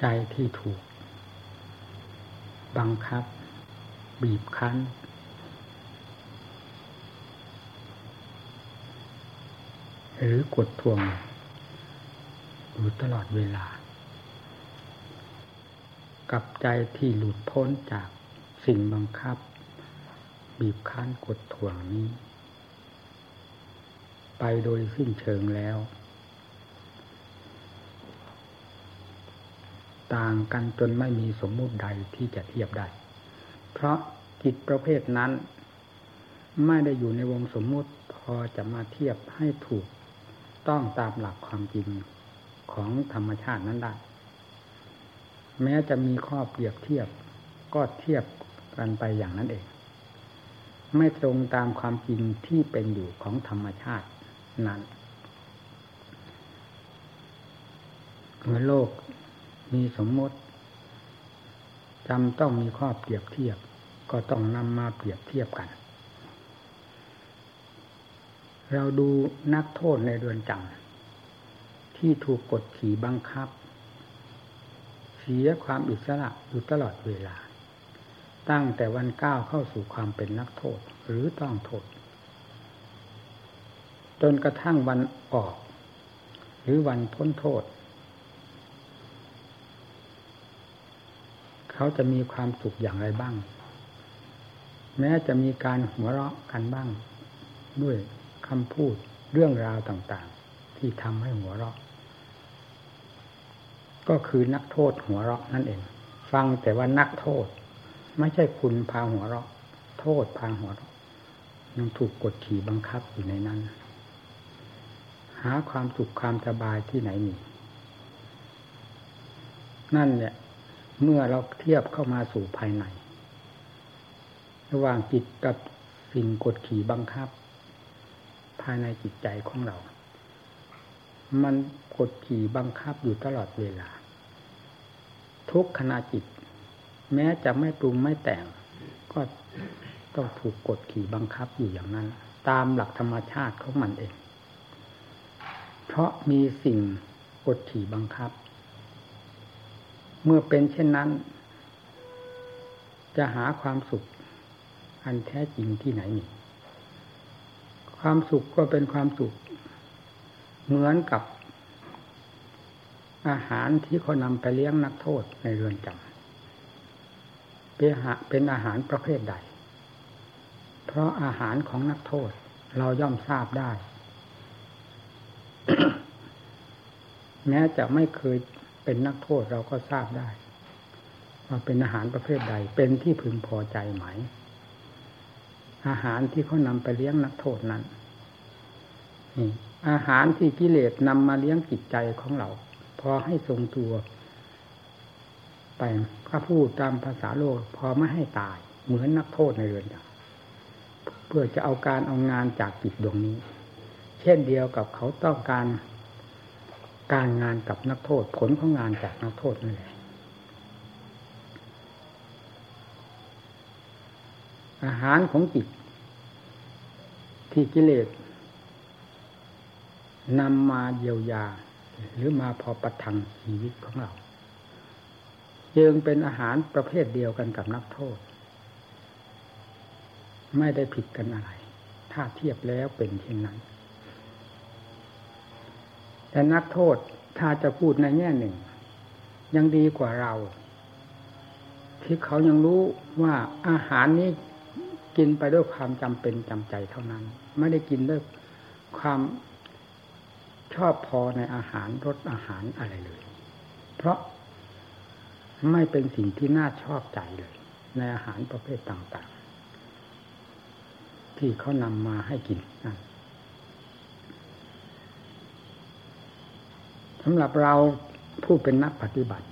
ใจที่ถูก บังคับ บีบคั้น หรือกดทวงอยู่ตลอดเวลา กับใจที่หลุดพ้นจากสิ่งบังคับ บีบคั้นกดทวงนี้ ไปโดยสิ้นเชิงแล้ว ต่างกันจนไม่มีสมมุติใดที่จะเทียบได้ เพราะจิตประเภทนั้น ไม่ได้อยู่ในวงสมมุติพอจะมาเทียบให้ถูกต้องตามหลักความจริงของธรรมชาตินั้นได้ แม้จะมีข้อเปรียบเทียบก็เทียบกันไปอย่างนั้นเอง ไม่ตรงตามความจริงที่เป็นอยู่ของธรรมชาตินั้นเมื่อโลก มีสมมติจำต้องมีข้อเปรียบเทียบ ก็ต้องนำมาเปรียบเทียบกัน เราดูนักโทษในเรือนจำที่ถูกกดขี่บังคับ เสียความอิสระอยู่ตลอดเวลา ตั้งแต่วันก้าวเข้าสู่ความเป็นนักโทษหรือต้องโทษ จนกระทั่งวันออก หรือวันพ้นโทษ เขาจะมีความสุขอย่างไรบ้าง แม้จะมีการหัวเราะกันบ้าง ด้วยคำพูดเรื่องราวต่างๆ ที่ทำให้หัวเราะ ก็คือนักโทษหัวเราะนั่นเอง ฟังแต่ว่านักโทษ ไม่ใช่คุณพาหัวเราะ โทษพาหัวเราะยังถูกกดขี่บังคับอยู่ในนั้น หาความสุขความสบายที่ไหนมีนั่นเนี่ย เมื่อเราเทียบเข้ามาสู่ภายใน ระหว่างจิตกับสิ่งกดขี่บังคับ ภายในจิตใจของเรา มันกดขี่บังคับอยู่ตลอดเวลา ทุกขณะจิต แม้จะไม่ปรุงไม่แต่ง ก็ต้องถูกกดขี่บังคับอยู่อย่างนั้น ตามหลักธรรมชาติของมันเอง เพราะมีสิ่งกดขี่บังคับ เมื่อเป็นเช่นนั้น จะหาความสุข อันแท้จริงที่ไหนมีความสุขก็เป็นความสุข เหมือนกับ อาหารที่เขานำไปเลี้ยงนักโทษในเรือนจำเป็นอาหารประเภทใด เพราะอาหารของนักโทษเราย่อมทราบได้ แม้จะไม่เคย เป็นนักโทษเราก็ทราบได้ ว่าเป็นอาหารประเภทใด เป็นที่พึงพอใจไหม อาหารที่เขานำไปเลี้ยงนักโทษนั้นนี่อาหารที่กิเลสนำมาเลี้ยงจิตใจของเรา พอให้ทรงตัว ไปก็พูดตามภาษาโลก พอไม่ให้ตาย เหมือนนักโทษในเรือนจำเพื่อจะเอาการเอางานจากจิตดวงนี้ เช่นเดียวกับเขาต้องการ การงานกับนักโทษ ผลของงานจากนักโทษนั่นแหละอาหารของจิต ที่กิเลสนำมาเยียวยา หรือมาพอประทังชีวิตของเราจึงเป็นอาหารประเภทเดียวกันกับนักโทษ ไม่ได้ผิดกันอะไร ถ้าเทียบแล้วเป็นเช่นนั้น แต่นักโทษถ้าจะพูดในแง่หนึ่ง ยังดีกว่าเรา ที่เขายังรู้ว่าอาหารนี้กินไปด้วยความจำเป็นจำใจเท่านั้น ไม่ได้กินด้วยความชอบพอในอาหารรสอาหารอะไรเลย เพราะไม่เป็นสิ่งที่น่าชอบใจเลย ในอาหารประเภทต่าง ๆ ที่เขานำมาให้กินนั่น สำหรับเราผู้เป็นนักปฏิบัติ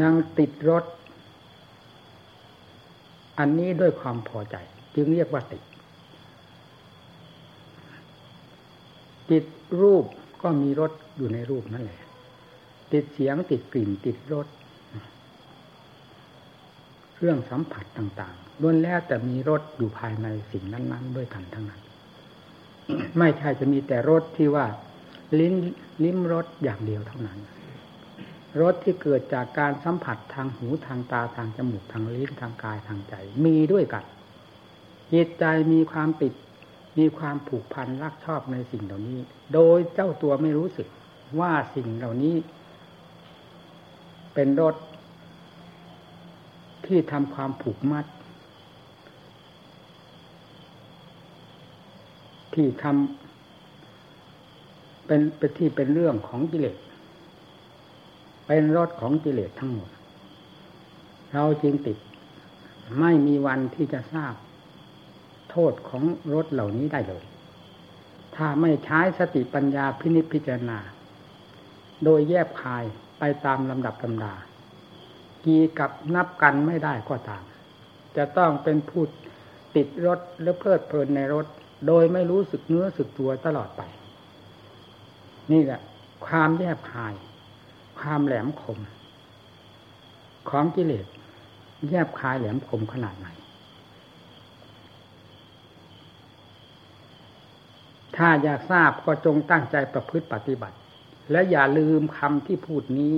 ยังติดรถ อันนี้ด้วยความพอใจ จึงเรียกว่าติด ติดรูปก็มีรถอยู่ในรูปนั่นแหละ ติดเสียงติดกลิ่นติดรสเครื่องสัมผัสต่างๆล้วนแล้วแต่มีรสอยู่ภายในสิ่งนั้น ๆ ด้วยกันทั้งนั้น ไม่ใช่จะมีแต่รสที่ว่า ลิ้นลิ้มรสอย่างเดียวเท่านั้นรสที่เกิดจากการสัมผัสทางหูทางตาทางจมูกทางลิ้นทางกายทางใจ มีด้วยกันจิตใจมีความติด มีความผูกพันรักชอบในสิ่งเหล่านี้ โดยเจ้าตัวไม่รู้สึกว่าสิ่งเหล่านี้ เป็นรสที่ทำความผูกมัด ที่ทำ เป็นเป็นที่เป็นเรื่องของกิเลสเป็นรถของกิเลสทั้งหมด เราจึงติด ไม่มีวันที่จะทราบ โทษของรถเหล่านี้ได้เลย ถ้าไม่ใช้สติปัญญาพินิจพิจารณา โดยแยบคายไปตามลำดับลำดา กีกับนับกันไม่ได้ก็ตาม จะต้องเป็นผู้ติดรถหรือเพลิดเพลินในรถ โดยไม่รู้สึกเนื้อสึกตัวตลอดไป นี่แหละ ความแยบคาย ความแหลมคม ของกิเลสแยบคายแหลมคมขนาดไหน ถ้าอยากทราบก็จงตั้งใจประพฤติปฏิบัติ และอย่าลืมคำที่พูดนี้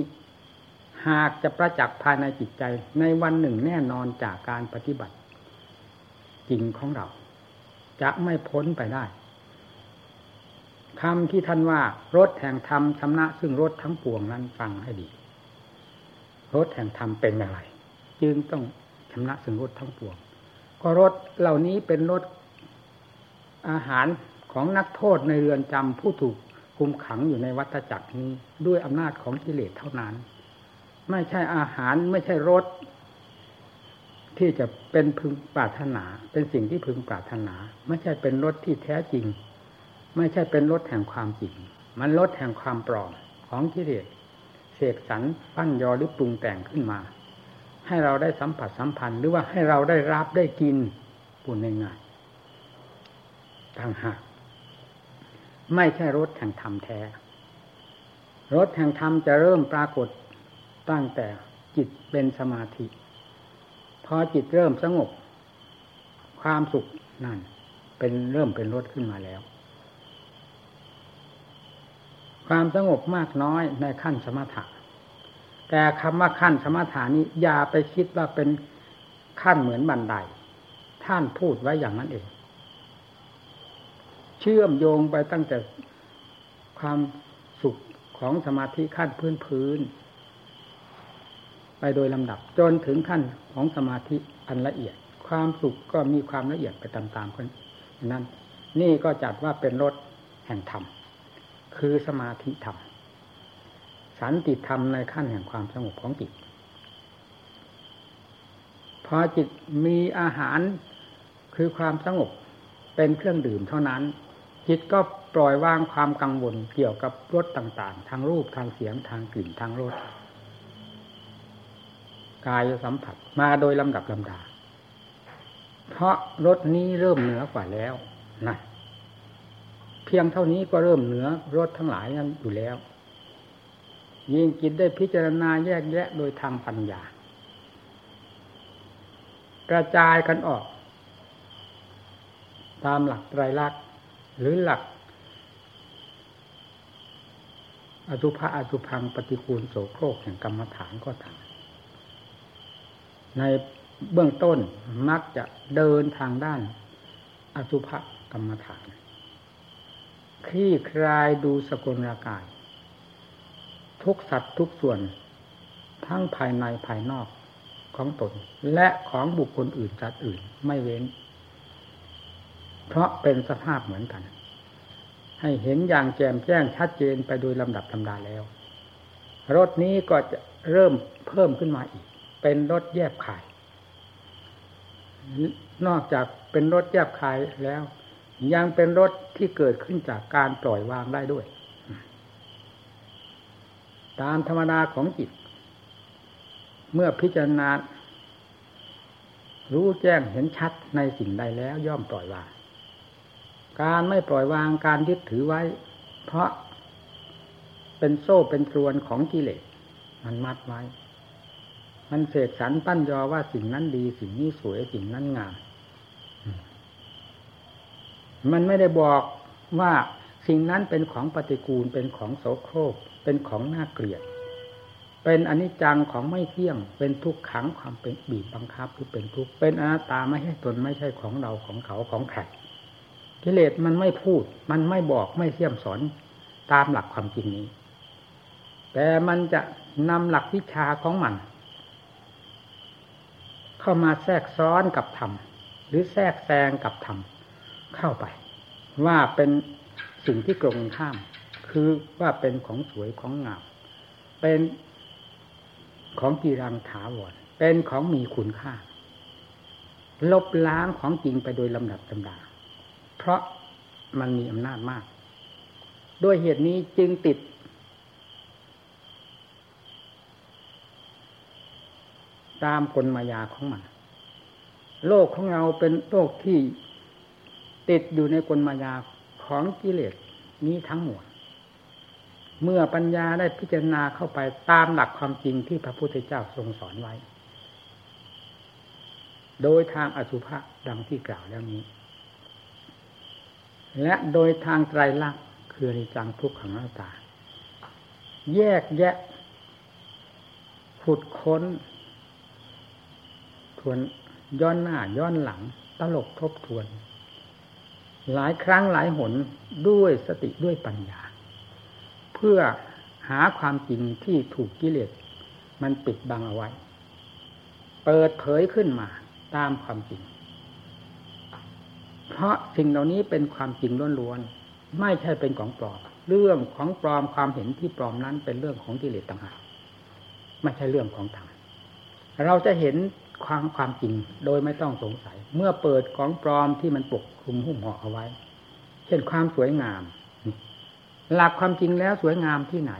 หากจะประจักษ์ภายในจิตใจ ในวันหนึ่งแน่นอนจากการปฏิบัติ จริงของเรา จะไม่พ้นไปได้ คำที่ท่านว่ารถแห่งธรรมชำนะซึ่งรถทั้งปวงนั้นฟังให้ดี รถแห่งธรรมเป็นอย่างไร จึงต้องชำนะซึ่งรถทั้งปวง ก็รถเหล่านี้เป็นรถอาหารของนักโทษในเรือนจำผู้ถูกคุมขังอยู่ในวัฏจักรนี้ด้วยอำนาจของกิเลสเท่านั้น ไม่ใช่อาหารไม่ใช่รถที่จะเป็นพึงปรารถนา เป็นสิ่งที่พึงปรารถนา ไม่ใช่เป็นรถที่แท้จริง ไม่ใช่เป็นรถแห่งความจริง มันรถแห่งความปลอมของกิเลสเสกสรรปั้นยอหรือปรุงแต่งขึ้นมา ให้เราได้สัมผัสสัมพันธ์หรือว่าให้เราได้รับได้กินปุ่นง่ายๆต่างหากไม่ใช่รถแห่งธรรมแท้ รถแห่งธรรมจะเริ่มปรากฏตั้งแต่จิตเป็นสมาธิ พอจิตเริ่มสงบ ความสุขนั่น เป็นเริ่มเป็นรถขึ้นมาแล้ว ความสงบมากน้อยในขั้นสมถะ แต่คำว่าขั้นสมถานี้อย่าไปคิดว่าเป็นขั้นเหมือนบันได ท่านพูดไว้อย่างนั้นเอง เชื่อมโยงไปตั้งแต่ความสุขของสมาธิขั้นพื้นพื้น ไปโดยลำดับจนถึงขั้นของสมาธิอันละเอียด ความสุขก็มีความละเอียดไปตามๆกันนั้น นี่ก็จัดว่าเป็นรถแห่งธรรม คือสมาธิธรรม สันติธรรมในขั้นแห่งความสงบของจิต พอจิตมีอาหารคือความสงบเป็นเครื่องดื่มเท่านั้น จิตก็ปล่อยวางความกังวลเกี่ยวกับรสต่างๆ ทางรูปทางเสียงทางกลิ่นทางรสกายสัมผัสมาโดยลำดับลำดา เพราะรสนี้เริ่มเหนือกว่าแล้วนะ เพียงเท่านี้ก็เริ่มเหนือรถทั้งหลายนั้นอยู่แล้ว ยิ่งจิตได้พิจารณาแยกแยะโดยทางปัญญา กระจายกันออก ตามหลักไตรลักษณ์หรือหลัก อสุภะอสุพังปฏิคูลโสโครกแห่งกรรมฐานก็ทำในเบื้องต้นมักจะเดินทางด้าน อสุภกรรมฐาน คลี่คลายดูสกลรากาย ทุกสัตว์ทุกส่วน ทั้งภายในภายนอกของตน และของบุคคลอื่นจัดอื่นไม่เว้น เพราะเป็นสภาพเหมือนกัน ให้เห็นอย่างแจ่มแจ้งชัดเจนไปโดยลำดับลำดาแล้วรถนี้ก็จะเริ่มเพิ่มขึ้นมาอีก เป็นรถแยบขาย นอกจากเป็นรถแยบขายแล้ว ยังเป็นรสที่เกิดขึ้นจากการปล่อยวางได้ด้วย ตามธรรมดาของจิต เมื่อพิจารณา รู้แจ้งเห็นชัดในสิ่งใดแล้วย่อมปล่อยวาง การไม่ปล่อยวางการยึดถือไว้ เพราะเป็นโซ่เป็นตรวนของกิเลสมันมัดไว้ มันเสกสรรปั้นยอว่าสิ่งนั้นดี สิ่งนี้สวยสิ่งนั้นงาม มันไม่ได้บอกว่าสิ่งนั้นเป็นของปฏิกูลเป็นของโสโครก เป็นของน่าเกลียด เป็นอนิจจังของไม่เที่ยง เป็นทุกขังความเป็นบีบบังคับคือเป็นทุกข์เป็นอนัตตาไม่ใช่ตนไม่ใช่ของเราของเขาของใครกิเลสมันไม่พูด มันไม่บอกไม่เสี่ยมสอนตามหลักความจริงนี้ แต่มันจะนำหลักวิชาของมัน เข้ามาแทรกซ้อนกับธรรมหรือแทรกแซงกับธรรม เข้าไป ว่าเป็นสิ่งที่ตรงข้าม คือว่าเป็นของสวยของงามเป็นของกีรังถาวรเป็นของมีคุณค่า ลบล้างของจริงไปโดยลำดับลำดา เพราะมันมีอำนาจมาก ด้วยเหตุนี้จึงติด ตามกลมายาของมัน โลกของเราเป็นโลกที่ ติดอยู่ในกลมายาของกิเลสนี้ทั้งหมด เมื่อปัญญาได้พิจารณาเข้าไปตามหลักความจริงที่พระพุทธเจ้าทรงสอนไว้ โดยทางอสุภะดังที่กล่าวแล้วนี้ และโดยทางไตรลักษณ์คือในจังทุกขังหน้าตา แยกแยะขุดค้น ทวนย้อนหน้าย้อนหลังตลกทบทวน หลายครั้งหลายหนด้วยสติด้วยปัญญา เพื่อหาความจริงที่ถูกกิเลสมันปิดบังเอาไว้ เปิดเผยขึ้นมาตามความจริง เพราะสิ่งเหล่านี้เป็นความจริงล้วนๆไม่ใช่เป็นของปลอมเรื่องของปลอมความเห็นที่ปลอมนั้นเป็นเรื่องของกิเลสต่างหากไม่ใช่เรื่องของธรรมเราจะเห็น ความความจริงโดยไม่ต้องสงสัย เมื่อเปิดของปลอมที่มันปกคลุมหุ้มห่อเอาไว้ เช่นความสวยงาม หลักความจริงแล้วสวยงามที่ไหน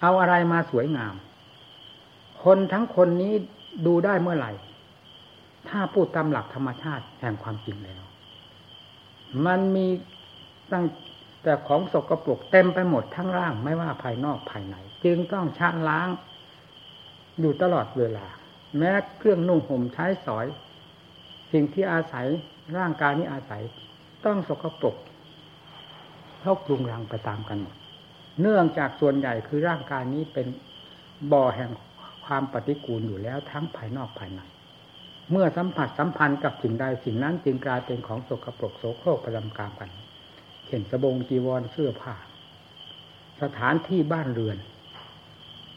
เอาอะไรมาสวยงาม คนทั้งคนนี้ดูได้เมื่อไหร่ ถ้าพูดตามหลักธรรมชาติแห่งความจริงแล้ว มันมีตั้งแต่ของสกรปรกเต็มไปหมดทั้งร่างไม่ว่าภายนอกภายใน จึงต้องชะล้างอยู่ตลอดเวลา แม้เครื่องนุ่งห่มใช้สอย สิ่งที่อาศัยร่างกายนี้อาศัย ต้องสกปรกเขาปรุงรังไปตามกันหมดเนื่องจากส่วนใหญ่คือร่างกายนี้เป็นบ่อแห่งความปฏิกูลอยู่แล้วทั้งภายนอกภายในเมื่อสัมผัสสัมพันธ์กับสิ่งใดสิ่งนั้นจึงกลายเป็นของสกปรกโสโครกประจำกามกันเห็นสบงจีวรเสื้อผ้าสถานที่บ้านเรือน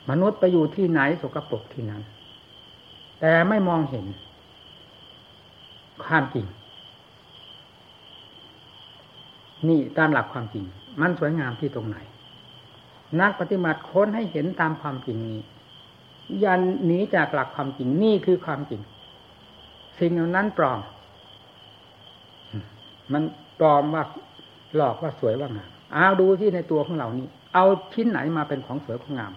มนุษย์ไปอยู่ที่ไหนสกปรกที่นั้น แต่ไม่มองเห็น ความจริง นี่ตามหลักความจริง มันสวยงามที่ตรงไหน นักปฏิบัติค้นให้เห็นตามความจริงนี้ ยันหนีจากหลักความจริงนี่คือความจริง สิ่งเหล่านั้นปลอม มันปลอมว่าหลอกว่าสวยว่างามเอาดูที่ในตัวของเรานี้ เอาชิ้นไหนมาเป็นของสวยของงาม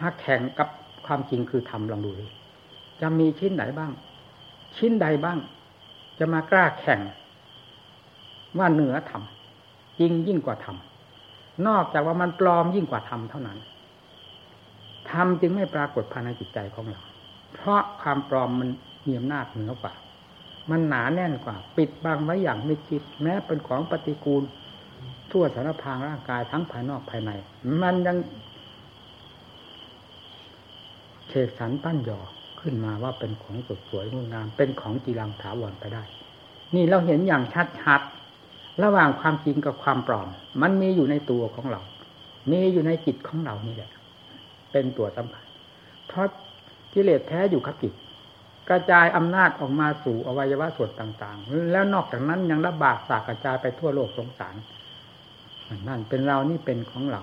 มาแข่งกับความจริงคือทำลองดูเลย จะมีชิ้นไหนบ้าง ชิ้นใดบ้าง จะมากล้าแข่ง ว่าเหนือธรรมจริงยิ่งกว่าธรรมนอกจากว่ามันปลอมยิ่งกว่าธรรมเท่านั้นธรรมจึงไม่ปรากฏภายในจิตใจของเรา เพราะความปลอมมันมีอำนาจเหนือกว่า มันหนาแน่นกว่า ปิดบังไว้อย่างไม่คิดแม้เป็นของปฏิกูล ทั่วสารพางร่างกายทั้งภายนอกภายใน มันยังเฉกสันปั้นหยอ ขึ้นมาว่าเป็นของสดสวยงดงาม เป็นของจีรังถาวรไปได้ นี่เราเห็นอย่างชัดระหว่างความจริงกับความปลอม มันมีอยู่ในตัวของเรา มีอยู่ในจิตของเรานี่แหละ เป็นตัวสำคัญเพราะกิเลสแท้อยู่กับจิตกระจายอำนาจออกมาสู่อวัยวะส่วนต่าง ๆ แล้วนอกจากนั้นยังระบาดสากกระจายไปทั่วโลกสงสารนั่นเป็นเรานี่เป็นของเรา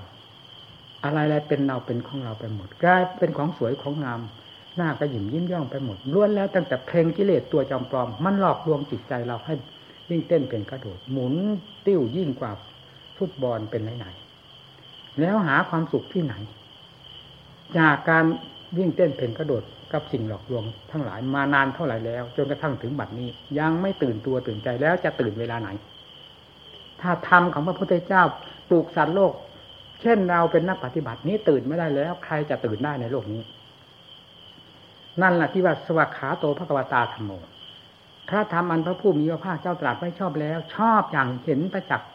อะไรๆเป็นเราเป็นของเราไปหมดกลายเป็นของสวยของงาม หน้ากระหยิ่มยิ้มย่องไปหมดล้วนแล้วตั้งแต่เพลงกิเลสตัวจอมปลอม มันหลอกลวงจิตใจเราให้วิ่งเต้นเป็นกระโดด หมุนติ้วยิ่งกว่าฟุตบอลเป็นไหนๆแล้วหาความสุขที่ไหน จากการวิ่งเต้นเป็นกระโดดกับสิ่งหลอกลวงทั้งหลายมานานเท่าไหร่แล้ว จนกระทั่งถึงบัดนี้ ยังไม่ตื่นตัวตื่นใจแล้วจะตื่นเวลาไหน ถ้าธรรมของพระพุทธเจ้าปลูกสัตว์โลก เช่นเราเป็นนักปฏิบัตินี้ตื่นไม่ได้แล้ว ใครจะตื่นได้ในโลกนี้ นั่นแหละที่ว่าสวัสขาโตพระกวตาธรรมโมพระธรรมอันพระผู้มีพระภาคเจ้าตรัสไว้ชอบแล้ว ชอบอย่างเห็นประจักษ์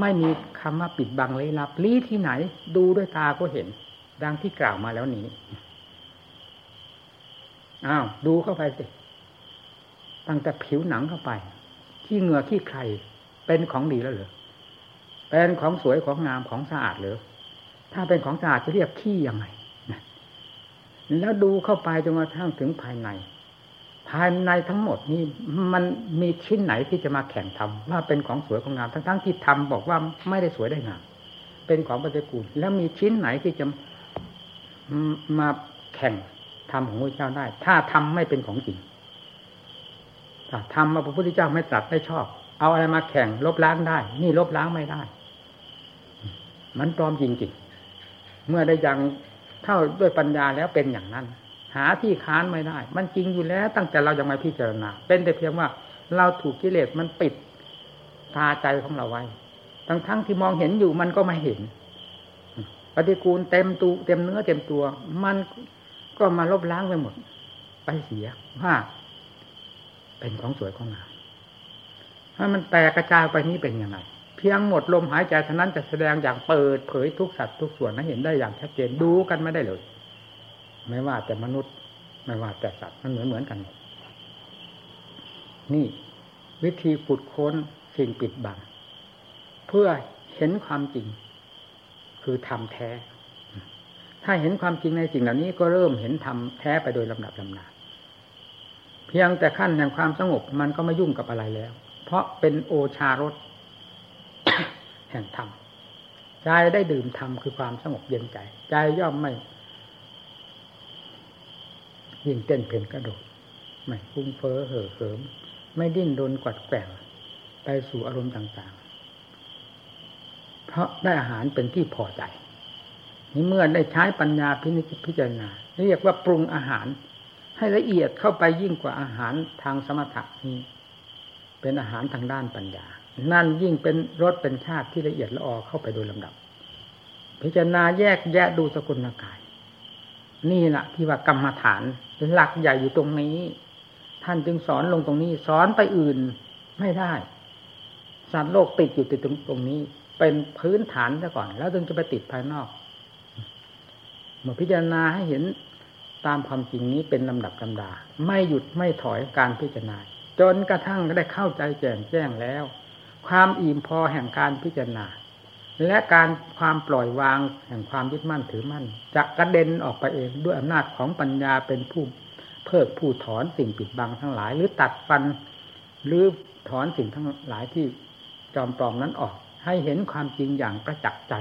ไม่มีคำว่าปิดบังเลยลับลี้ที่ไหน ดูด้วยตาก็เห็น ดังที่กล่าวมาแล้วนี้อ้าวดูเข้าไปสิตั้งแต่ผิวหนังเข้าไปขี้เหงื่อขี้ใครเป็นของดีแล้วเหรอเป็นของสวยของงามของสะอาดเหรอถ้าเป็นของสะอาดจะเรียกขี้ยังไง แล้วดูเข้าไปจนกระทั่งถึงภายใน ภายในทั้งหมดนี่มันมีชิ้นไหนที่จะมาแข่งทำว่าเป็นของสวยของงามทั้งๆที่ทำบอกว่าไม่ได้สวยได้งามเป็นของปฏิกูลแล้วมีชิ้นไหนที่จะมาแข่งทำของพระเจ้าได้ ถ้าทำไม่เป็นของจริงถ้าทำมาพระพุทธเจ้าไม่ตรัสได้ชอบ เอาอะไรมาแข่งลบล้างได้ นี่ลบล้างไม่ได้ มันปลอมจริงๆเมื่อได้ยัง เท่าด้วยปัญญาแล้วเป็นอย่างนั้น หาที่ค้านไม่ได้ มันจริงอยู่แล้ว ตั้งแต่เรายังไม่พิจารณา เป็นแต่เพียงว่าเราถูกกิเลสมันปิดตาใจของเราไว้ ทั้งทั้งที่มองเห็นอยู่มันก็ไม่เห็น ปฏิกูลเต็มตูเต็มเนื้อเต็มตัว มันก็มาลบล้างไปหมด ไปเสียว่าเป็นของสวยของงามถ้ามันแตกกระจายไปนี้เป็นยังไง เพียงหมดลมหายใจเท่านั้นจะแสดงอย่างเปิดเผยทุกสัตว์ทุกส่วนให้เห็นได้อย่างชัดเจนดูกันไม่ได้เลย ไม่ว่าแต่มนุษย์ ไม่ว่าแต่สัตว์มันเหมือนเหมือนกัน นี่วิธีขุดค้นสิ่งปิดบังเพื่อเห็นความจริง คือทำแท้ ถ้าเห็นความจริงในสิ่งเหล่านี้ก็เริ่มเห็นทำแท้ไปโดยลำดับลำนาเพียงแต่ขั้นแห่งความสงบมันก็ไม่ยุ่งกับอะไรแล้ว เพราะเป็นโอชารส แห่งธรรมใจได้ดื่มธรรมคือความสงบเย็นใจ ใจย่อมไม่ยิ่งเต้นเพลนกระโดดไม่ฟุ้งเฟ้อเห่อเหิม ไม่ดิ้นรนกวัดแกว่งไปสู่อารมณ์ต่างๆ เพราะได้อาหารเป็นที่พอใจ นี่เมื่อได้ใช้ปัญญาพินิจพิจารณาเรียกว่าปรุงอาหาร ให้ละเอียดเข้าไปยิ่งกว่าอาหารทางสมถะนี้ เป็นอาหารทางด้านปัญญา นั่นยิ่งเป็นรสเป็นชาติที่ละเอียดละออเข้าไปโดยลำดับ พิจารณาแยกแยะดูสกุลกาย นี่แหละที่ว่ากรรมฐานหลักใหญ่อยู่ตรงนี้ ท่านจึงสอนลงตรงนี้ สอนไปอื่นไม่ได้สัตว์โลกติดอยู่ติดตรงตรงนี้ เป็นพื้นฐานซะก่อน แล้วจึงจะไปติดภายนอกเมื่อพิจารณาให้เห็นตามความจริงนี้เป็นลำดับลำดา ไม่หยุดไม่ถอยการพิจารณา จนกระทั่งได้เข้าใจแจ่มแจ้งแล้ว ความอิ่มพอแห่งการพิจารณา และการความปล่อยวางแห่งความยึดมั่นถือมั่นจะกระเด็นออกไปเองด้วยอำนาจของปัญญาเป็นผู้เพิกผู้ถอนสิ่งปิดบังทั้งหลาย หรือตัดฟัน หรือถอนสิ่งทั้งหลายที่จอมปลอมนั้นออก ให้เห็นความจริงอย่างประจักษ์ใจ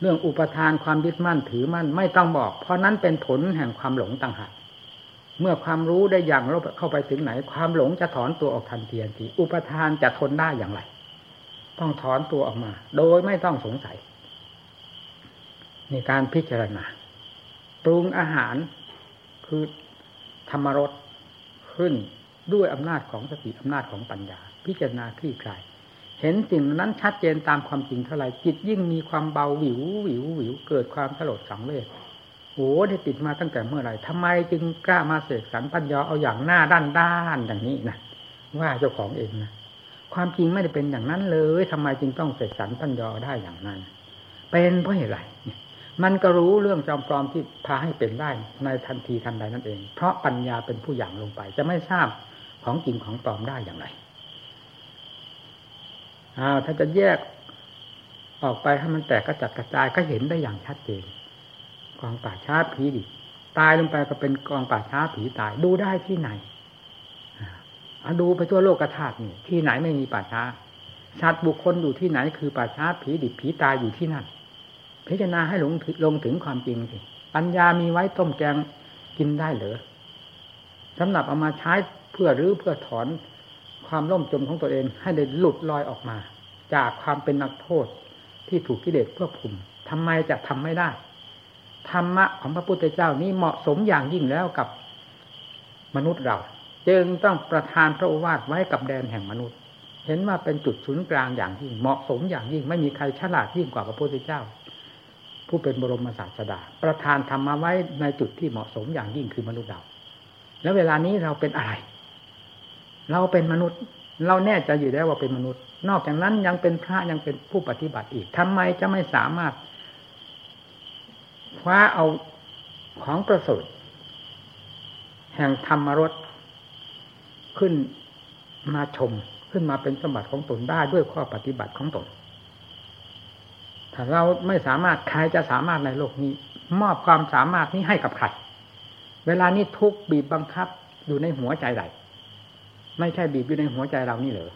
เรื่องอุปทานความยึดมั่นถือมั่นไม่ต้องบอก เพราะนั้นเป็นผลแห่งความหลงต่างหาก เมื่อความรู้ได้อย่างเราเข้าไปถึงไหน ความหลงจะถอนตัวออกทันทีทันทีอุปทานจะทนได้อย่างไร ต้องถอนตัวออกมา โดยไม่ต้องสงสัยในการพิจารณาปรุงอาหารคือธรรมรสขึ้นด้วยอำนาจของสติอำนาจของปัญญา พิจารณาคลี่คลาย เห็นสิ่งนั้นชัดเจนตามความจริงเท่าไรจิตยิ่งมีความเบาหวิวหวิวหวิวเกิดความสลดสังเวช โอ้ได้ติดมาตั้งแต่เมื่อไหร่ทำไมจึงกล้ามาเสกสรรปัญญาเอาอย่างหน้าด้านด้านอย่างนี้นะว่าเจ้าของเองนะความจริงไม่ได้เป็นอย่างนั้นเลยทำไมจึงต้องเสกสรรปัญญาได้อย่างนั้น เป็นเพราะเหตุไรมันก็รู้เรื่องจอมปลอมที่พาให้เป็นได้ในทันทีทันใดนั่นเอง เพราะปัญญาเป็นผู้อย่างลงไป จะไม่ทราบของจริงของปลอมได้อย่างไรอ้าวถ้าจะแยกออกไปให้มันแตกกระจัดกระจายก็เห็นได้อย่างชัดเจน กองป่าช้าผีดิตายลงไปก็เป็นกองป่าช้าผีตาย ดูได้ที่ไหนอดูไปทั่วโลกกระถาดนี่ที่ไหนไม่มีป่าช้าสัตว์บุคคลอยู่ที่ไหนคือป่าช้าผีดิบผีตายอยู่ที่นั่น พิจารณาให้ลงลงถึงความจริงสิปัญญามีไว้ต้มแกงกินได้เหรอสำหรับเอามาใช้เพื่อรื้อเพื่อถอนความล่มจมของตัวเองให้ได้หลุดลอยออกมา จากความเป็นนักโทษที่ถูกกิเลสเพื่อผุมทำไมจะทำไม่ได้ ธรรมะของพระพุทธเจ้านี้เหมาะสมอย่างยิ่งแล้วกับมนุษย์เรา จึงต้องประทานพระโอวาทไว้กับแดนแห่งมนุษย์ เห็นว่าเป็นจุดศูนย์กลางอย่างยิ่งเหมาะสมอย่างยิ่ง ไม่มีใครฉลาดยิ่งกว่าพระพุทธเจ้า ผู้เป็นบรมศาสดา ประทานธรรมะไว้ในจุดที่เหมาะสมอย่างยิ่งคือมนุษย์เรา แล้วเวลานี้เราเป็นอะไร เราเป็นมนุษย์ เราแน่ใจอยู่แล้วว่าเป็นมนุษย์ นอกจากนั้นยังเป็นพระยังเป็นผู้ปฏิบัติอีกทำไมจะไม่สามารถ คว้าเอาของประเสริฐแห่งธรรมรสขึ้นมาชมขึ้นมาเป็นสมบัติของตนได้ด้วยข้อปฏิบัติของตนถ้าเราไม่สามารถใครจะสามารถในโลกนี้ มอบความสามารถนี้ให้กับใครเวลานี้ทุกบีบบังคับอยู่ในหัวใจใดไม่ใช่บีบอยู่ในหัวใจเรานี่เหรอ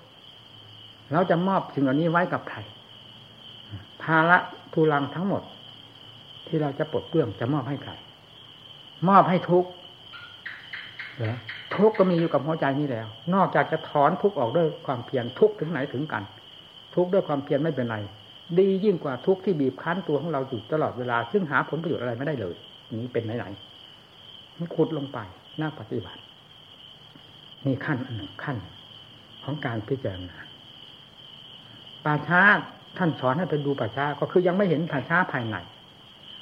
เราจะมอบสิ่งเหล่านี้ไว้กับใครภาระทุลังทั้งหมด ที่เราจะปลดเปลื้องจะมอบให้ใครมอบให้ทุกเหรอทุกก็มีอยู่กับหัวใจนี้แล้ว นอกจากจะถอนทุกออกด้วยความเพียรทุกถึงไหนถึงกัน ทุกด้วยความเพียรไม่เป็นไร ดียิ่งกว่าทุกที่บีบคั้นตัวของเราอยู่ตลอดเวลา ซึ่งหาผลประโยชน์อะไรไม่ได้เลย นี้เป็นไหนไหนมันขุดลงไปหน้าปฏิบัติ นี่ขั้นอันหนึ่งขั้น ของการพิจารณาป่าช้าท่านสอนให้ไปดูป่าช้าก็คือยังไม่เห็นป่าช้าภายใน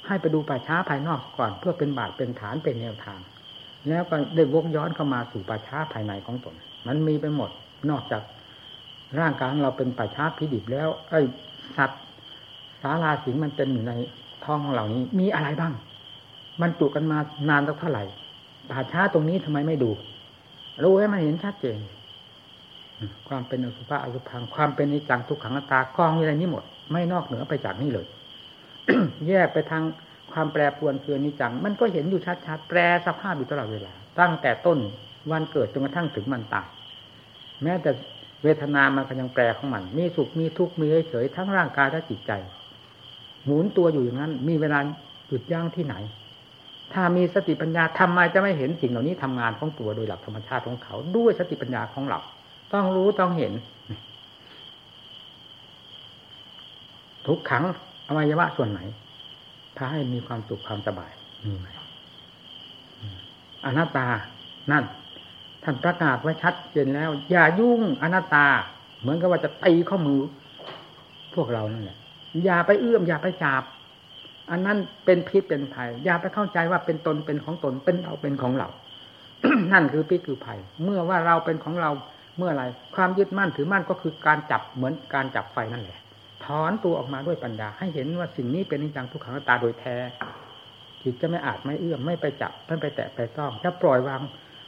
ให้ไปดูป่าช้าภายนอกก่อน เพื่อเป็นบาทเป็นฐานเป็นแนวทาง แล้วก็ได้วกย้อนเข้ามาสู่ป่าช้าภายในของตนมันมีไปหมดนอกจากร่างกายเราเป็นป่าช้าพิดิบแล้ว ไอ้สัตว์สาราสิงมันเป็นอยู่ในท้องของเรานี้ มีอะไรบ้าง มันจุกันมานานเท่าไหร่ป่าช้าตรงนี้ทำไมไม่ดูรู้ให้มันเห็นชัดเจนความเป็นอสุภะอสุพังความเป็นนิจังทุกขังตากองอะไรนี้หมด ไม่นอกเหนือไปจากนี้เลย แยกไปทางความแปรปรวนคืออนิจัง มันก็เห็นอยู่ชัดๆแปรสภาพอยู่ตลอดเวลา ตั้งแต่ต้นวันเกิดจนกระทั่งถึงมันตายแม้แต่เวทนามันก็ยังแปรของมัน มีสุขมีทุกข์มีเฉยทั้งร่างกายและจิตใจ หมุนตัวอยู่อย่างนั้น มีเวลาหยุดยั้งที่ไหน ถ้ามีสติปัญญาทำไมจะไม่เห็นสิ่งเหล่านี้ทำงานของตัวโดยหลักธรรมชาติของเขา ด้วยสติปัญญาของเราต้องรู้ต้องเห็น ทุกขัง อวัยวะส่วนไหนพาให้มีความสุขความสบายมีไหมอนัตตา นั่น ท่านประกาศไว้ชัดเจนแล้ว อย่ายุ่งอนัตตา เหมือนกับว่าจะตีข้อมือ พวกเรานั่นแหละอย่าไปเอื้อม อย่าไปจับอันนั้นเป็นพิษเป็นภัย อย่าไปเข้าใจว่าเป็นตนเป็นของตนเป็นเราเป็นของเรา นั่นคือพิษคือภัย เมื่อว่าเราเป็นของเราเมื่อไรความยึดมั่นถือมั่นก็คือการจับเหมือนการจับไฟนั่นแหละ ถอนตัวออกมาด้วยปัญญา ให้เห็นว่าสิ่งนี้เป็นนิจังทุกขังตาโดยแท้จิตจะไม่อาจไม่เอื้อมไม่ไปจับไม่ไปแตะไปต้องจะปล่อยวาง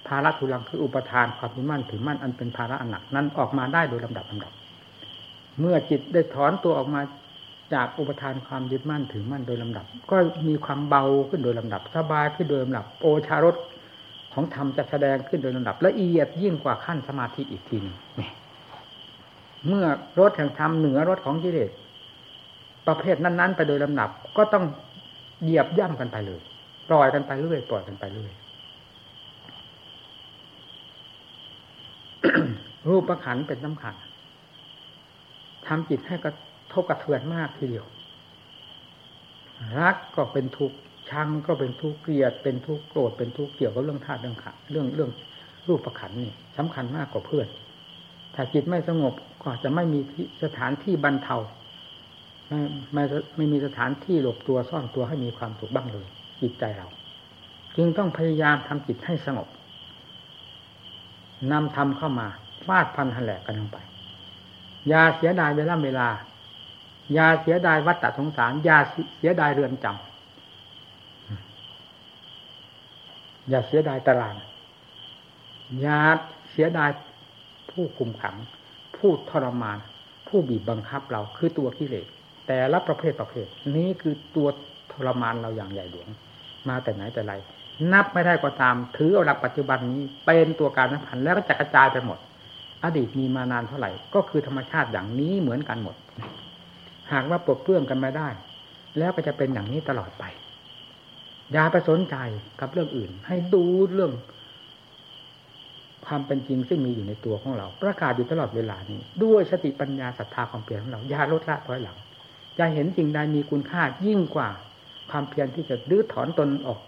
ภาระทุลังคืออุปทานความยึดมั่นถือมั่นอันเป็นภาระอันหนักนั้นออกมาได้โดยลำดับลำดับ เมื่อจิตได้ถอนตัวออกมาจากอุปทานความยึดมั่นถือมั่นโดยลำดับ ก็มีความเบาขึ้นโดยลำดับสบายขึ้นโดยลำดับโอชารสของธรรมจะแสดงขึ้นโดยลำดับ ละเอียดยิ่งกว่าขั้นสมาธิอีกทีนึง เมื่อรถแห่งธรรมเหนือรถของกิเลสประเภทนั้น ๆ ไปโดยลำดับ ก็ต้องเหยียบย่ำกันไปเลยปล่อยกันไปเรื่อยปล่อยกันไปเรื่อยรูปประขันเป็นสำคัญทำจิตให้กระทบกระเทือนมากทีเดียว รักก็เป็นทุกข์ชังก็เป็นทุกข์เกลียด เป็นทุกข์โกรธเป็นทุกข์เกี่ยวกับเรื่องธาตุเรื่องขันเรื่องเรื่องรูปประขันนี่สำคัญมากกว่าเพื่อน ถ้าจิตไม่สงบ ก็จะไม่มีสถานที่บรรเทาไม่ไม่ไม่มีสถานที่หลบตัวซ่อนตัวให้มีความสุขบ้างเลย จิตใจเรา จึงต้องพยายามทำจิตให้สงบนำธรรมเข้ามาฟาดพันหันแหลกกันลงไปยาเสียดายเวลาเวลายาเสียดายวัฏฏะสงสารยาเสียดายเรือนจำยาเสียดายตารางยาเสียดายผู้คุมขัง ผู้ทรมาน ผู้บีบบังคับเราคือตัวกิเลสแต่ละประเภทประเภท นี้คือตัวทรมานเราอย่างใหญ่หลวง มาแต่ไหนแต่ไร นับไม่ได้ก็ตาม ถือเอาหลักปัจจุบันนี้เป็นตัวการนับพันแล้วก็จะกระจายไปหมด อดีตมีมานานเท่าไหร่ ก็คือธรรมชาติอย่างนี้เหมือนกันหมด หากว่าปลดเปลื้องกันไม่ได้ แล้วก็จะเป็นอย่างนี้ตลอดไปอย่าไปสนใจกับเรื่องอื่น ให้ดูเรื่อง ความเป็นจริงซึ่งมีอยู่ในตัวของเรา ประกาศอยู่ตลอดเวลานี้ ด้วยสติปัญญาศรัทธาความเปลี่ยนของเราอย่าลดละถอยหลังจะเห็นสิ่งใดมีคุณค่ายิ่งกว่า ความเพียรที่จะดื้อถอนตนออก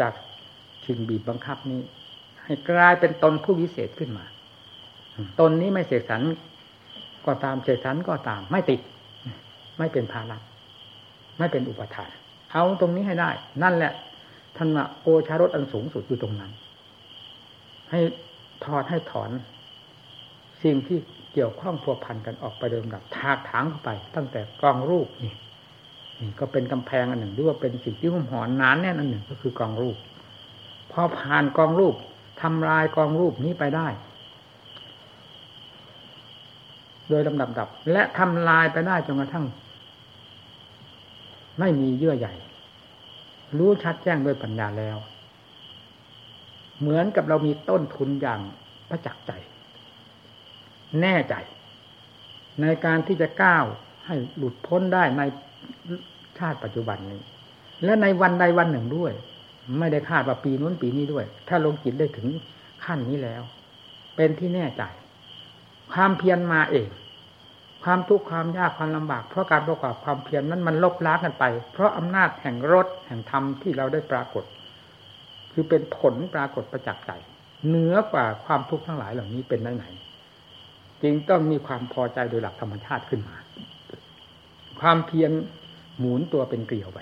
จากสิ่งบีบบังคับนี้ ให้กลายเป็นตนผู้วิเศษขึ้นมา ตนนี้ไม่เสกสรรก็ตามเสกสรรก็ตาม ไม่ติด ไม่เป็นภาระไม่เป็นอุปทานเอาตรงนี้ให้ได้ นั่นแหละท่านโอชารสอันสูงสุดอยู่ตรงนั้น ให้ถอดให้ถอน สิ่งที่เกี่ยวข้องพัวพันกันออกไปเดิมดับทากถางเข้าไป ตั้งแต่กองรูปนี่นี่ก็เป็นกำแพงอันหนึ่งหรือว่าเป็นสิ่งที่หุ้มห่อหนานแน่นอันหนึ่งก็คือกองรูป พอผ่านกองรูปทำลายกองรูปนี้ไปได้ โดยลำดับดับ และทำลายไปได้จนกระทั่ง ไม่มีเยื่อใหญ่ รู้ชัดแจ้งด้วยปัญญาแล้ว เหมือนกับเรามีต้นทุนอย่างประจักษ์ใจ แน่ใจ ในการที่จะก้าวให้หลุดพ้นได้ในชาติปัจจุบันนี้ และในวันใดวันหนึ่งด้วย ไม่ได้คาดว่าปีนู้นปีนี้ด้วย ถ้าลงจิตได้ถึงขั้นนี้แล้ว เป็นที่แน่ใจ ความเพียรมาเอง ความทุกข์ความยากความลำบาก เพราะการประกอบความเพียรนั้นมันลบล้างกันไป เพราะอำนาจแห่งรถแห่งธรรมที่เราได้ปรากฏ คือเป็นผลปรากฏประจักษ์ใจเหนือกว่าความทุกข์ทั้งหลายเหล่านี้เป็นได้ไหนจึงต้องมีความพอใจโดยหลักธรรมชาติขึ้นมา ความเพียรหมุนตัวเป็นเกลียวไป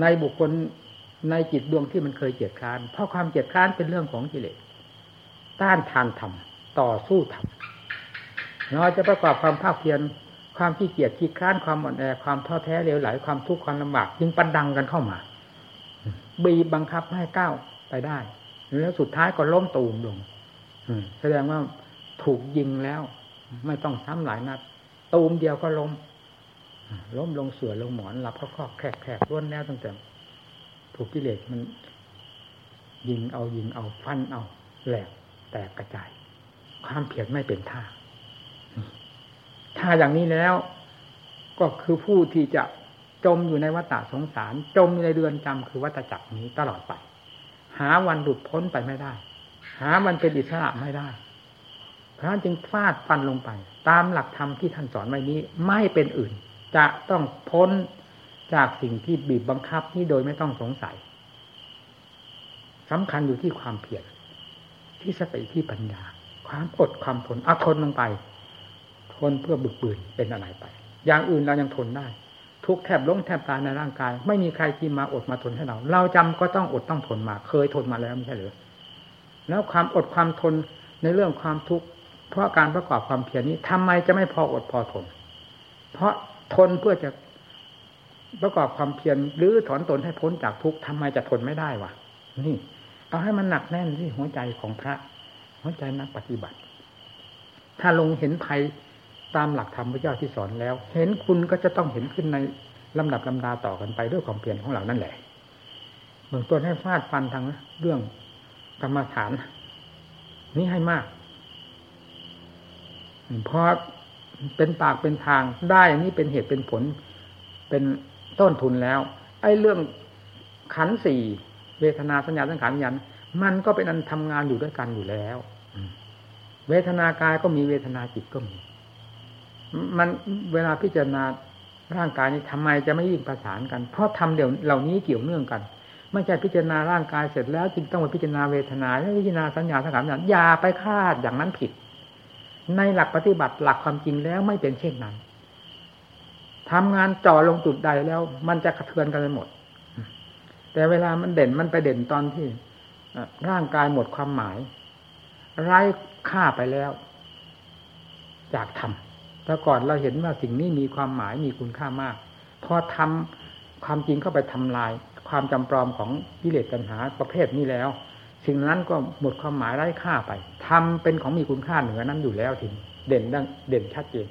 ในบุคคลในจิตดวงที่มันเคยเกียดคร้าน เพราะความเกียดคร้านเป็นเรื่องของกิเลสต้านทานธรรมต่อสู้ธรรมเราจะประกอบความภาคเพียรความขี้เกียจขี้คร้านความอ่อนแอความท้อแท้เลวไหลความทุกข์ความลำบากจึงประดังกันเข้ามา บีบบังคับให้ก้าวไปได้ แล้วสุดท้ายก็ล้มตูมลงแสดงว่าถูกยิงแล้ว ไม่ต้องซ้ำหลายนัด ตูมเดียวก็ล้ม ล้มลงเสือลงหมอนหลับก็คอกแคกแคกล้วนแล้วตั้งแต่ ถูกกิเลสมัน ยิงเอายิงเอาฟันเอา แหลกแตกกระจาย ความเพียรไม่เป็นท่า ถ้าอย่างนี้แล้ว ก็คือผู้ที่จะ จมอยู่ในวัฏสงสาร จมอยู่ในเดือนจำคือวัฏจักรนี้ตลอดไป หาวันหลุดพ้นไปไม่ได้ หาวันเป็นอิสระไม่ได้พระจึงฟาดฟันลงไป ตามหลักธรรมที่ท่านสอนไว้นี้ไม่เป็นอื่น จะต้องพ้นจากสิ่งที่บีบบังคับนี้โดยไม่ต้องสงสัยสำคัญอยู่ที่ความเพียรที่สติที่ปัญญา ความอดความทนอาทนลงไป ทนเพื่อบึกบืนเป็นอะไรไป อย่างอื่นเรายังทนได้ ทุกแทบล้มแทบตายในร่างกาย ไม่มีใครที่มาอดมาทนให้เรา เราจำก็ต้องอดต้องทนมา เคยทนมาแล้วไม่ใช่หรือแล้วความอดความทนในเรื่องความทุกข์เพราะการประกอบความเพียรนี้ทำไมจะไม่พออดพอทน เพราะทนเพื่อจะประกอบความเพียรหรือถอนตนให้พ้นจากทุกข์ทำไมจะทนไม่ได้วะนี่ เอาให้มันหนักแน่นที่หัวใจของพระ หัวใจนักปฏิบัติ ถ้าลงเห็นภัย ตามหลักธรรมพระเจ้าที่สอนแล้ว เห็นคุณก็จะต้องเห็นขึ้นในลำดับลำดาต่อกันไปด้วยความเพียรของเรานั่นแหละเบื้องต้นให้ฟาดฟันทางเรื่องกรรมฐาน นี่ให้มากเพราะเป็นปากเป็นทางได้นี่เป็นเหตุเป็นผล เป็นต้นทุนแล้ว ไอ้เรื่องขันสี่เวทนาสัญญาสังขารยันมันก็เป็นอันทำงานอยู่ด้วยกันอยู่แล้ว เวทนากายก็มีเวทนาจิตก็มี มันเวลาพิจารณาร่างกายนี้ทำไมจะไม่ยิ่งประสานกัน เพราะทำเดี๋ยวเหล่านี้เกี่ยวเนื่องกัน ไม่ใช่พิจารณาร่างกายเสร็จแล้วจึงต้องมาพิจารณาเวทนาและพิจารณาสัญญาสังขารยันอย่าไปคาดอย่างนั้นผิด ในหลักปฏิบัติหลักความจริงแล้วไม่เป็นเช่นนั้นทำงานจ่อลงจุดใดแล้ว มันจะกระเทือนกันไปหมด แต่เวลามันเด่นมันไปเด่นตอนที่ร่างกายหมดความหมาย ไร้ค่าไปแล้ว จากธรรม แต่ก่อนเราเห็นว่าสิ่งนี้มีความหมายมีคุณค่ามากพอทำความจริงเข้าไปทำลาย ความจำปลอมของกิเลสตัณหาประเภทนี้แล้ว สิ่งนั้นก็หมดความหมายไร้ค่าไปทำเป็นของมีคุณค่าเหนือนั้นอยู่แล้วทีเด่นดังเด่นชัดเจน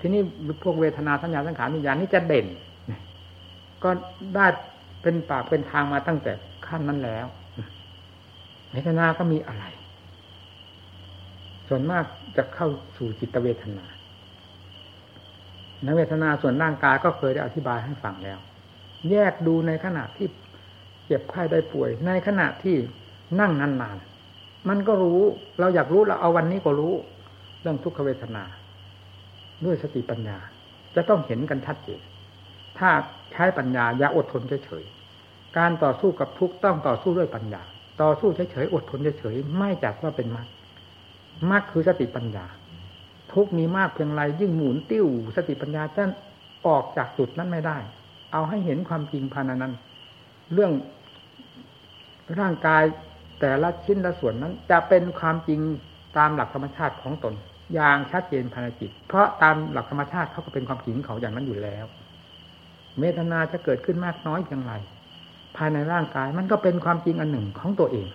ทีนี้พวกเวทนาสัญญาสังขารวิญญาณนี่จะเด่น ก็ได้เป็นปากเป็นทางมาตั้งแต่ขั้นนั้นแล้วเวทนาก็มีอะไร ส่วนมากจะเข้าสู่จิตเวทนา ในเวทนาส่วนร่างกายก็เคยได้อธิบายให้ฟังแล้ว แยกดูในขณะที่เจ็บไข้ได้ป่วย ในขณะที่นั่งนานๆมันก็รู้เราอยากรู้เราเอาวันนี้ก็รู้ เรื่องทุกขเวทนา ด้วยสติปัญญา จะต้องเห็นกันชัดเจนถ้าใช้ปัญญาอย่าอดทนเฉยๆการต่อสู้กับทุกต้องต่อสู้ด้วยปัญญา ต่อสู้เฉยๆอดทนเฉยๆไม่จัดว่าเป็นมรรคมรรคคือสติปัญญา ทุกมีมากเพียงไรยิ่งหมุนติ้วสติปัญญาจะออกจากจุดนั้นไม่ได้ เอาให้เห็นความจริงภายในนั้น เรื่องร่างกายแต่ละชิ้นละส่วนนั้น จะเป็นความจริงตามหลักธรรมชาติของตน อย่างชัดเจนภายในจิต เพราะตามหลักธรรมชาติเขาก็เป็นความจริงเขาอย่างนั้นอยู่แล้วเวทนาจะเกิดขึ้นมากน้อยอย่างไร ภายในร่างกายมันก็เป็นความจริงอันหนึ่งของตัวเอง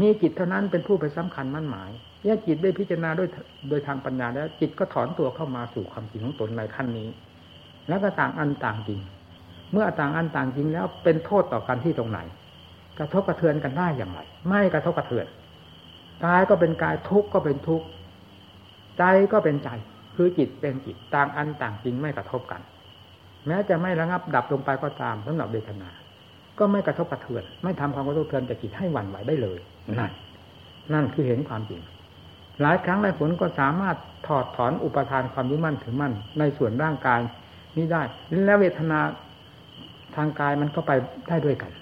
มีจิตเท่านั้นเป็นผู้ไปสำคัญมั่นหมาย เมื่อจิตได้พิจารณาด้วยโดยทางปัญญาแล้ว จิตก็ถอนตัวเข้ามาสู่ความจริงของตนในขั้นนี้ แล้วก็ต่างอันต่างจริง เมื่อต่างอันต่างจริงแล้วเป็นโทษต่อกันที่ตรงไหน กระทบกระเทือนกันได้อย่างไร ไม่กระทบกระเทือนกายก็เป็นกายทุกข์ก็เป็นทุกข์ใจก็เป็นใจ คือจิตเป็นจิตต่างอันต่างจริงไม่กระทบกัน แม้จะไม่ระงับดับลงไปก็ตามสำหรับเวทนา ก็ไม่กระทบกระเทือน ไม่ทำความกระทบกระเทือนแต่จิตให้หวั่นไหวได้เลยนั่นนั่นคือเห็นความจริง หลายครั้งหลายผลก็สามารถถอดถอนอุปทานความยึดมั่นถือมั่น ในส่วนร่างกายนี้ได้ และเวทนาทางกายมันก็ไปได้ด้วยกัน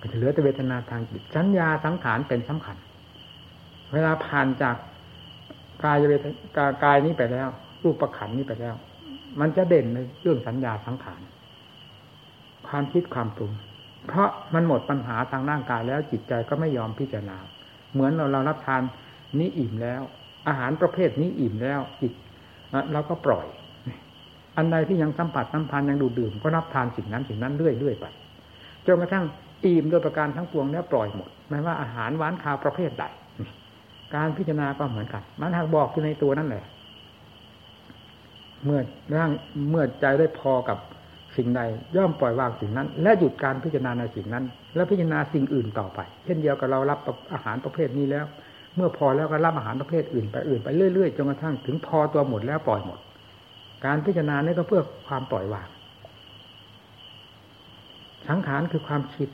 ก็จะเหลือแต่เวทนาทางจิตสัญญาสังขารเป็นสำคัญ เวลาผ่านจากกายเวทกายนี้ไปแล้ว รูปประขันนี้ไปแล้ว มันจะเด่นในเรื่องสัญญาสังขารความคิดความปรุงเพราะมันหมดปัญหาทางร่างกายแล้วจิตใจก็ไม่ยอมพิจารณา เหมือนเราเรารับทาน นี้อิ่มแล้ว อาหารประเภทนี้อิ่มแล้วจิตเราก็ปล่อย อันใดที่ยังสัมผัสสัมพันธ์ยังดูดื่มก็รับทานสิ่งนั้นสิ่งนั้นเรื่อยเรื่อยไปจนกระทั่งอิ่มโดยประการทั้งปวงแล้วปล่อยหมดไม่ว่าอาหารหวานข้าวประเภทใดการพิจารณาก็เหมือนกัน มันหากบอกอยู่ในตัวนั่นแหละ เมื่อร่างเมื่อใจได้พอกับสิ่งใด ย่อมปล่อยวางสิ่งนั้น และหยุดการพิจารณาในสิ่งนั้น แล้วพิจารณาสิ่งอื่นต่อไป เช่นเดียวกับเรารับอาหารประเภทนี้แล้ว เมื่อพอแล้วก็รับอาหารประเภทอื่นไปอื่นไปเรื่อยๆจนกระทั่งถึงพอตัวหมดแล้วปล่อยหมด การพิจารณานี่ก็เพื่อความปล่อยวางสังขารคือความคิด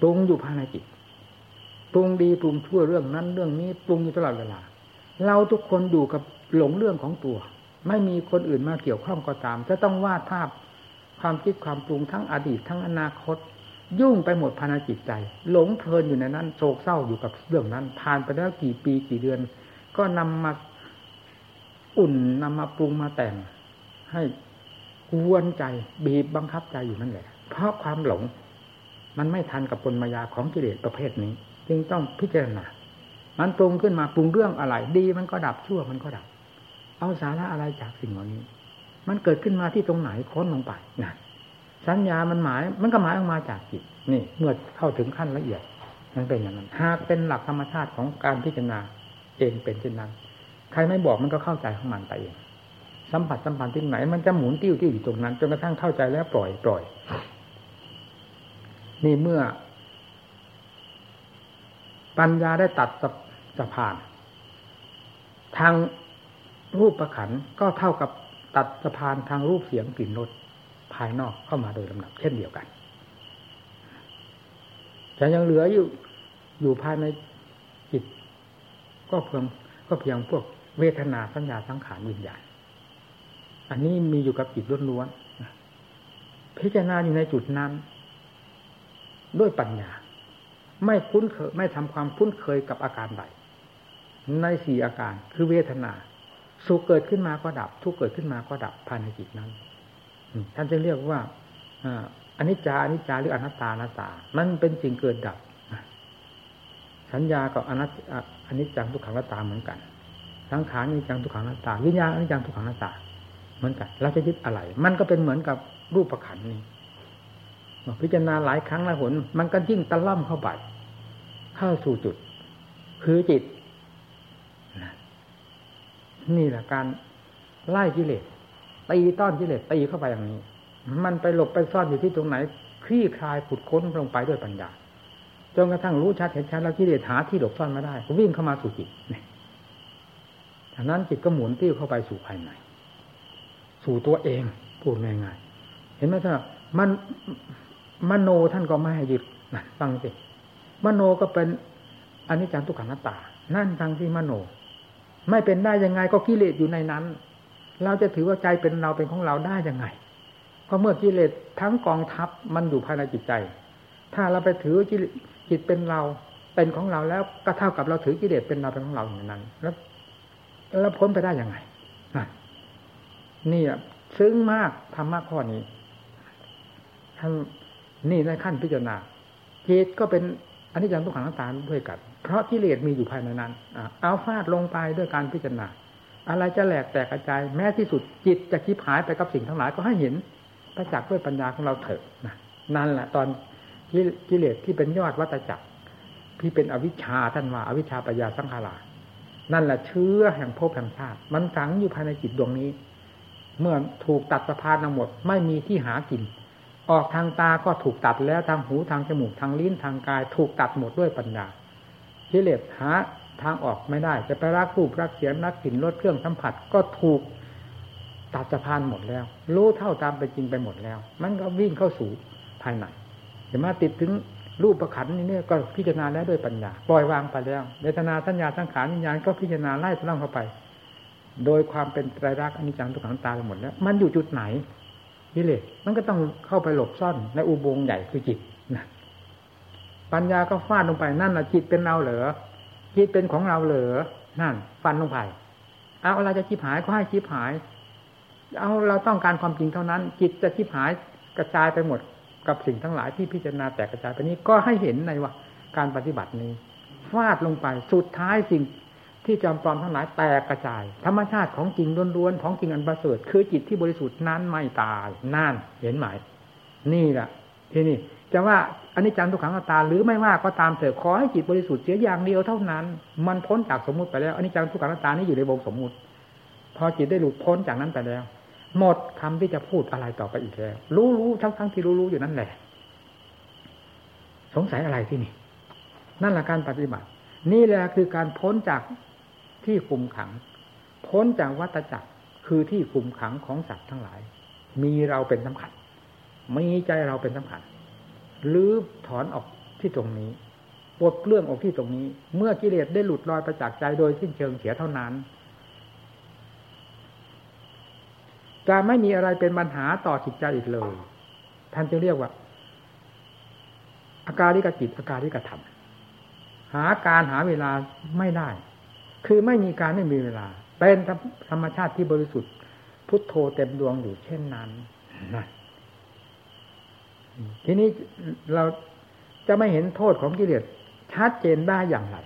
ปรุงอยู่ภายในจิตปรุงดีปรุงชั่วเรื่องนั้นเรื่องนี้ปรุงอยู่ตลอดเวลา เราทุกคนอยู่กับหลงเรื่องของตัว ไม่มีคนอื่นมาเกี่ยวข้องก็ตาม จะต้องวาดภาพความคิดความปรุงทั้งอดีตทั้งอนาคต ยุ่งไปหมดภายในจิตใจ หลงเพลินอยู่ในนั้น โศกเศร้าอยู่กับเรื่องนั้น ผ่านไปแล้วกี่ปีกี่เดือน ก็นำมาอุ่นนำมาปรุงมาแต่ง ให้กวนใจบีบบังคับใจอยู่นั่นแหละ เพราะความหลง มันไม่ทันกับปนมายาของกิเลสประเภทนี้ จึงต้องพิจารณา มันปรุงขึ้นมาปรุงเรื่องอะไร ดีมันก็ดับชั่วมันก็ดับ เอาสาระอะไรจากสิ่งเหล่านี้ มันเกิดขึ้นมาที่ตรงไหนค้นลงไปนะ สัญญามันหมาย มันก็หมายออกมาจากจิต นี่ เมื่อเข้าถึงขั้นละเอียดมันเป็นอย่างนั้นหากเป็นหลักธรรมชาติของการพิจารณาเองเป็นเช่นนั้น ใครไม่บอกมันก็เข้าใจของมันไปเอง สัมผัสสัมพันธ์ที่ไหน มันจะหมุนติ้วติ้วอยู่ตรงนั้นจนกระทั่งเข้าใจแล้วปล่อยปล่อย นี่เมื่อ ปัญญาได้ตัดสะพาน ทางรูปประขันก็เท่ากับตัดสะพานทางรูปเสียงกลิ่นรส ภายนอกเข้ามาโดยลำดับเช่นเดียวกันแต่ยังเหลืออยู่อยู่ภายในจิต ก็เพียงก็เพียงพวกเวทนาสัญญาสังขารวิญญาณอันนี้มีอยู่กับจิตล้วนๆพิจารณาอยู่ในจุดนั้น ด้วยปัญญา ไม่คุ้นเคยไม่ทำความคุ้นเคยกับอาการใดในสี่อาการคือเวทนา สุขเกิดขึ้นมาก็ดับ ทุกเกิดขึ้นมาก็ดับภายในจิตนั้น ท่านจะเรียกว่าอันนี้จาอนนี้จาหรืออนัตตาอนัตตา มันเป็นสิ่งเกิดดับสัญญากับอนัตอนนี้จังทุกขังนัตตาเหมือนกัน สังขารนี้จังทุกขังนัตตา วิญญาณอนนี้จังทุกขังนัตตา เหมือนกันเราจะยึดอะไร มันก็เป็นเหมือนกับรูปประขันนี้พิจารณาหลายครั้งหลายหน มันก็ยิ่งตะล่ำเข้าไปเข้าสู่จุด คือจิต นี่แหละการไล่กิเลส ตีต้อนกิเลสตีเข้าไปอย่างนี้ มันไปหลบไปซ่อนอยู่ที่ตรงไหนคลี่คลายขุดค้นลงไปด้วยปัญญาจนกระทั่งรู้ชัดเห็นชัดแล้วกิเลสหาที่หลบซ่อนไม่ได้วิ่งเข้ามาสู่จิตจากนั้นจิตก็หมุนติ้วเข้าไปสู่ภายใน สู่ตัวเองพูดง่ายๆเห็นไหมท่านมันมโนท่านก็ไม่ให้หยุดฟังสิมโนก็เป็นอนิจจังทุกขังนัตตา นั่นทางที่มโน ไม่เป็นได้ยังไงก็กิเลสอยู่ในนั้น เราจะถือว่าใจเป็นเราเป็นของเราได้ยังไง เพราะเมื่อกิเลสทั้งกองทัพมันอยู่ภายในจิตใจ ถ้าเราไปถือจิตเป็นเราเป็นของเราแล้วก็เท่ากับเราถือกิเลสเป็นเราเป็นของเราอย่างนั้น แล้วแล้วพ้นไปได้ยังไงนี่อะซึ้งมากธรรมะข้อนี้ท่านนี่ในขั้นพิจารณาจิตก็เป็นอันนี้ยังทุกขังนัตตาด้วยกัน เพราะกิเลสมีอยู่ภายในนั้นเอาฟาดลงไปด้วยการพิจารณา อะไรจะแหลกแตกกระจายแม้ที่สุดจิตจะคิดหายไปกับสิ่งทั้งหลายก็ให้เห็นประจักษ์ด้วยปัญญาของเราเถิดนะนั่นแหละตอนกิเลสที่เป็นยอดวัตจักรที่เป็นอวิชชาท่านว่าอวิชชาปัญญาสังขารานั่นแหละเชื้อแห่งภพแห่งชาติ มันฝังอยู่ภายในจิตดวงนี้ เมื่อถูกตัดสะพานทั้งหมดไม่มีที่หากิน ออกทางตาก็ถูกตัดแล้วทางหูทางจมูกทางลิ้นทางกาย ถูกตัดหมดด้วยปัญญากิเลสหา ทางออกไม่ได้จะไปรักรูปรักเสียงรักกลิ่นรสเครื่องสัมผัสก็ถูกตัดสะพานหมดแล้ว รู้เท่าตามเป็นจริงไปหมดแล้ว มันก็วิ่งเข้าสู่ภายในจะมาติดถึงรูปประขันนี่เนี่ยก็พิจารณาแล้วด้วยปัญญาปล่อยวางไปแล้วเวทนาสัญญาสังขารวิญญาณก็พิจารณาไล่ล่องเข้าไป โดยความเป็นไตรลักษณ์อนิจจังทุกขังตาไปหมดแล้ว มันอยู่จุดไหนกิเลสมันก็ต้องเข้าไปหลบซ่อนในอุโบงค์ใหญ่คือจิตนะปัญญาก็ฟาดลงไปนั่นแหละจิตเป็นเราเหรอ จิตเป็นของเราเหรอนั่น ฟันลงไปเอาอะไรจะชิบหายก็ให้ชิบหาย เอาเราต้องการความจริงเท่านั้น จิตจะชิบหายกระจายไปหมดกับสิ่งทั้งหลายที่พิจารณาแตกกระจายไปนี้ก็ให้เห็นในว่าการปฏิบัตินี้ฟาดลงไปสุดท้ายสิ่งที่จำปลอมทั้งหลายแตกกระจาย ธรรมชาติของจริงล้วนๆของจริงอันประเสริฐคือจิตที่บริสุทธิ์นั้นไม่ตายนั่นเห็นไหมนี่แหละ ที่นี่จะว่าอันนี้จังทุกขังตาหรือไม่ว่าก็ตามเถิดขอให้จิตบริสุทธิ์เสียอย่างเดียวเท่านั้น มันพ้นจากสมมุติไปแล้วอันนี้จังทุกขังตานี้อยู่ในวงสมมุติ พอจิตได้หลุดพ้นจากนั้นไปแล้ว หมดคำที่จะพูดอะไรต่อไปอีกแล้วรู้รู้ทั้งทั้งที่รู้รู้อยู่นั่นแหละ สงสัยอะไรที่นี่ นั่นแหละการปฏิบัติ นี่แหละคือการพ้นจากที่คุมขัง พ้นจากวัตจักรคือที่คุมขังของสัตว์ทั้งหลาย มีเราเป็นสำคัญ มีใจเราเป็นสำคัญหรือถอนออกที่ตรงนี้ปลดเรื่องออกที่ตรงนี้ เมื่อกิเลสได้หลุดลอยไปจากใจโดยสิ้นเชิงเสียเท่านั้นจะไม่มีอะไรเป็นปัญหาต่อจิตใจอีกเลย ท่านจะเรียกว่า อาการิกจิตอาการิกธรรม หาการหาเวลาไม่ได้ คือไม่มีการไม่มีเวลา เป็นธรรมชาติที่บริสุทธิ์ พุทโธเต็มดวงอยู่เช่นนั้นนะ ทีนี้เราจะไม่เห็นโทษของกิเลสชัดเจนได้อย่างไร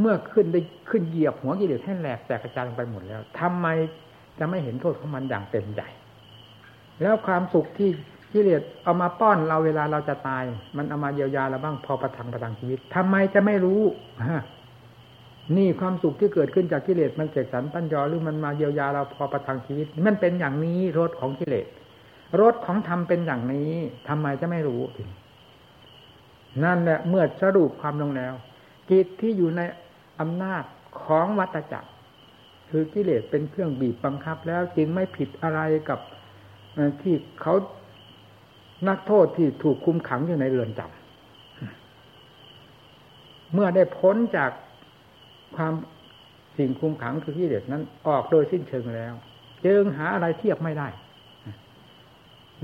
เมื่อขึ้นได้ขึ้นเหยียบหัวกิเลสให้แหลกแตกกระจายลงไปหมดแล้วทำไมจะไม่เห็นโทษของมันอย่างเต็มใจ แล้วความสุขที่กิเลสเอามาป้อนเราเวลาเราจะตาย มันเอามาเยียวยาเราบ้างพอประทังประทังชีวิตทำไมจะไม่รู้ฮะนี่ความสุขที่เกิดขึ้นจากกิเลสมันเกิดสันปัญญาหรือมันมาเยียวยาเราพอประทังชีวิต มันเป็นอย่างนี้รสของกิเลส รสของธรรมเป็นอย่างนี้ทำไมจะไม่รู้ นั่นแหละเมื่อสรุปความลงแล้ว จิตที่อยู่ในอำนาจของวัตจักร คือกิเลสเป็นเครื่องบีบบังคับ แล้วจึงไม่ผิดอะไรกับที่เขานักโทษที่ถูกคุมขังอยู่ในเรือนจำเมื่อได้พ้นจากความสิ่งคุมขังคือกิเลสนั้น ออกโดยสิ้นเชิงแล้ว จึงหาอะไรเทียบไม่ได้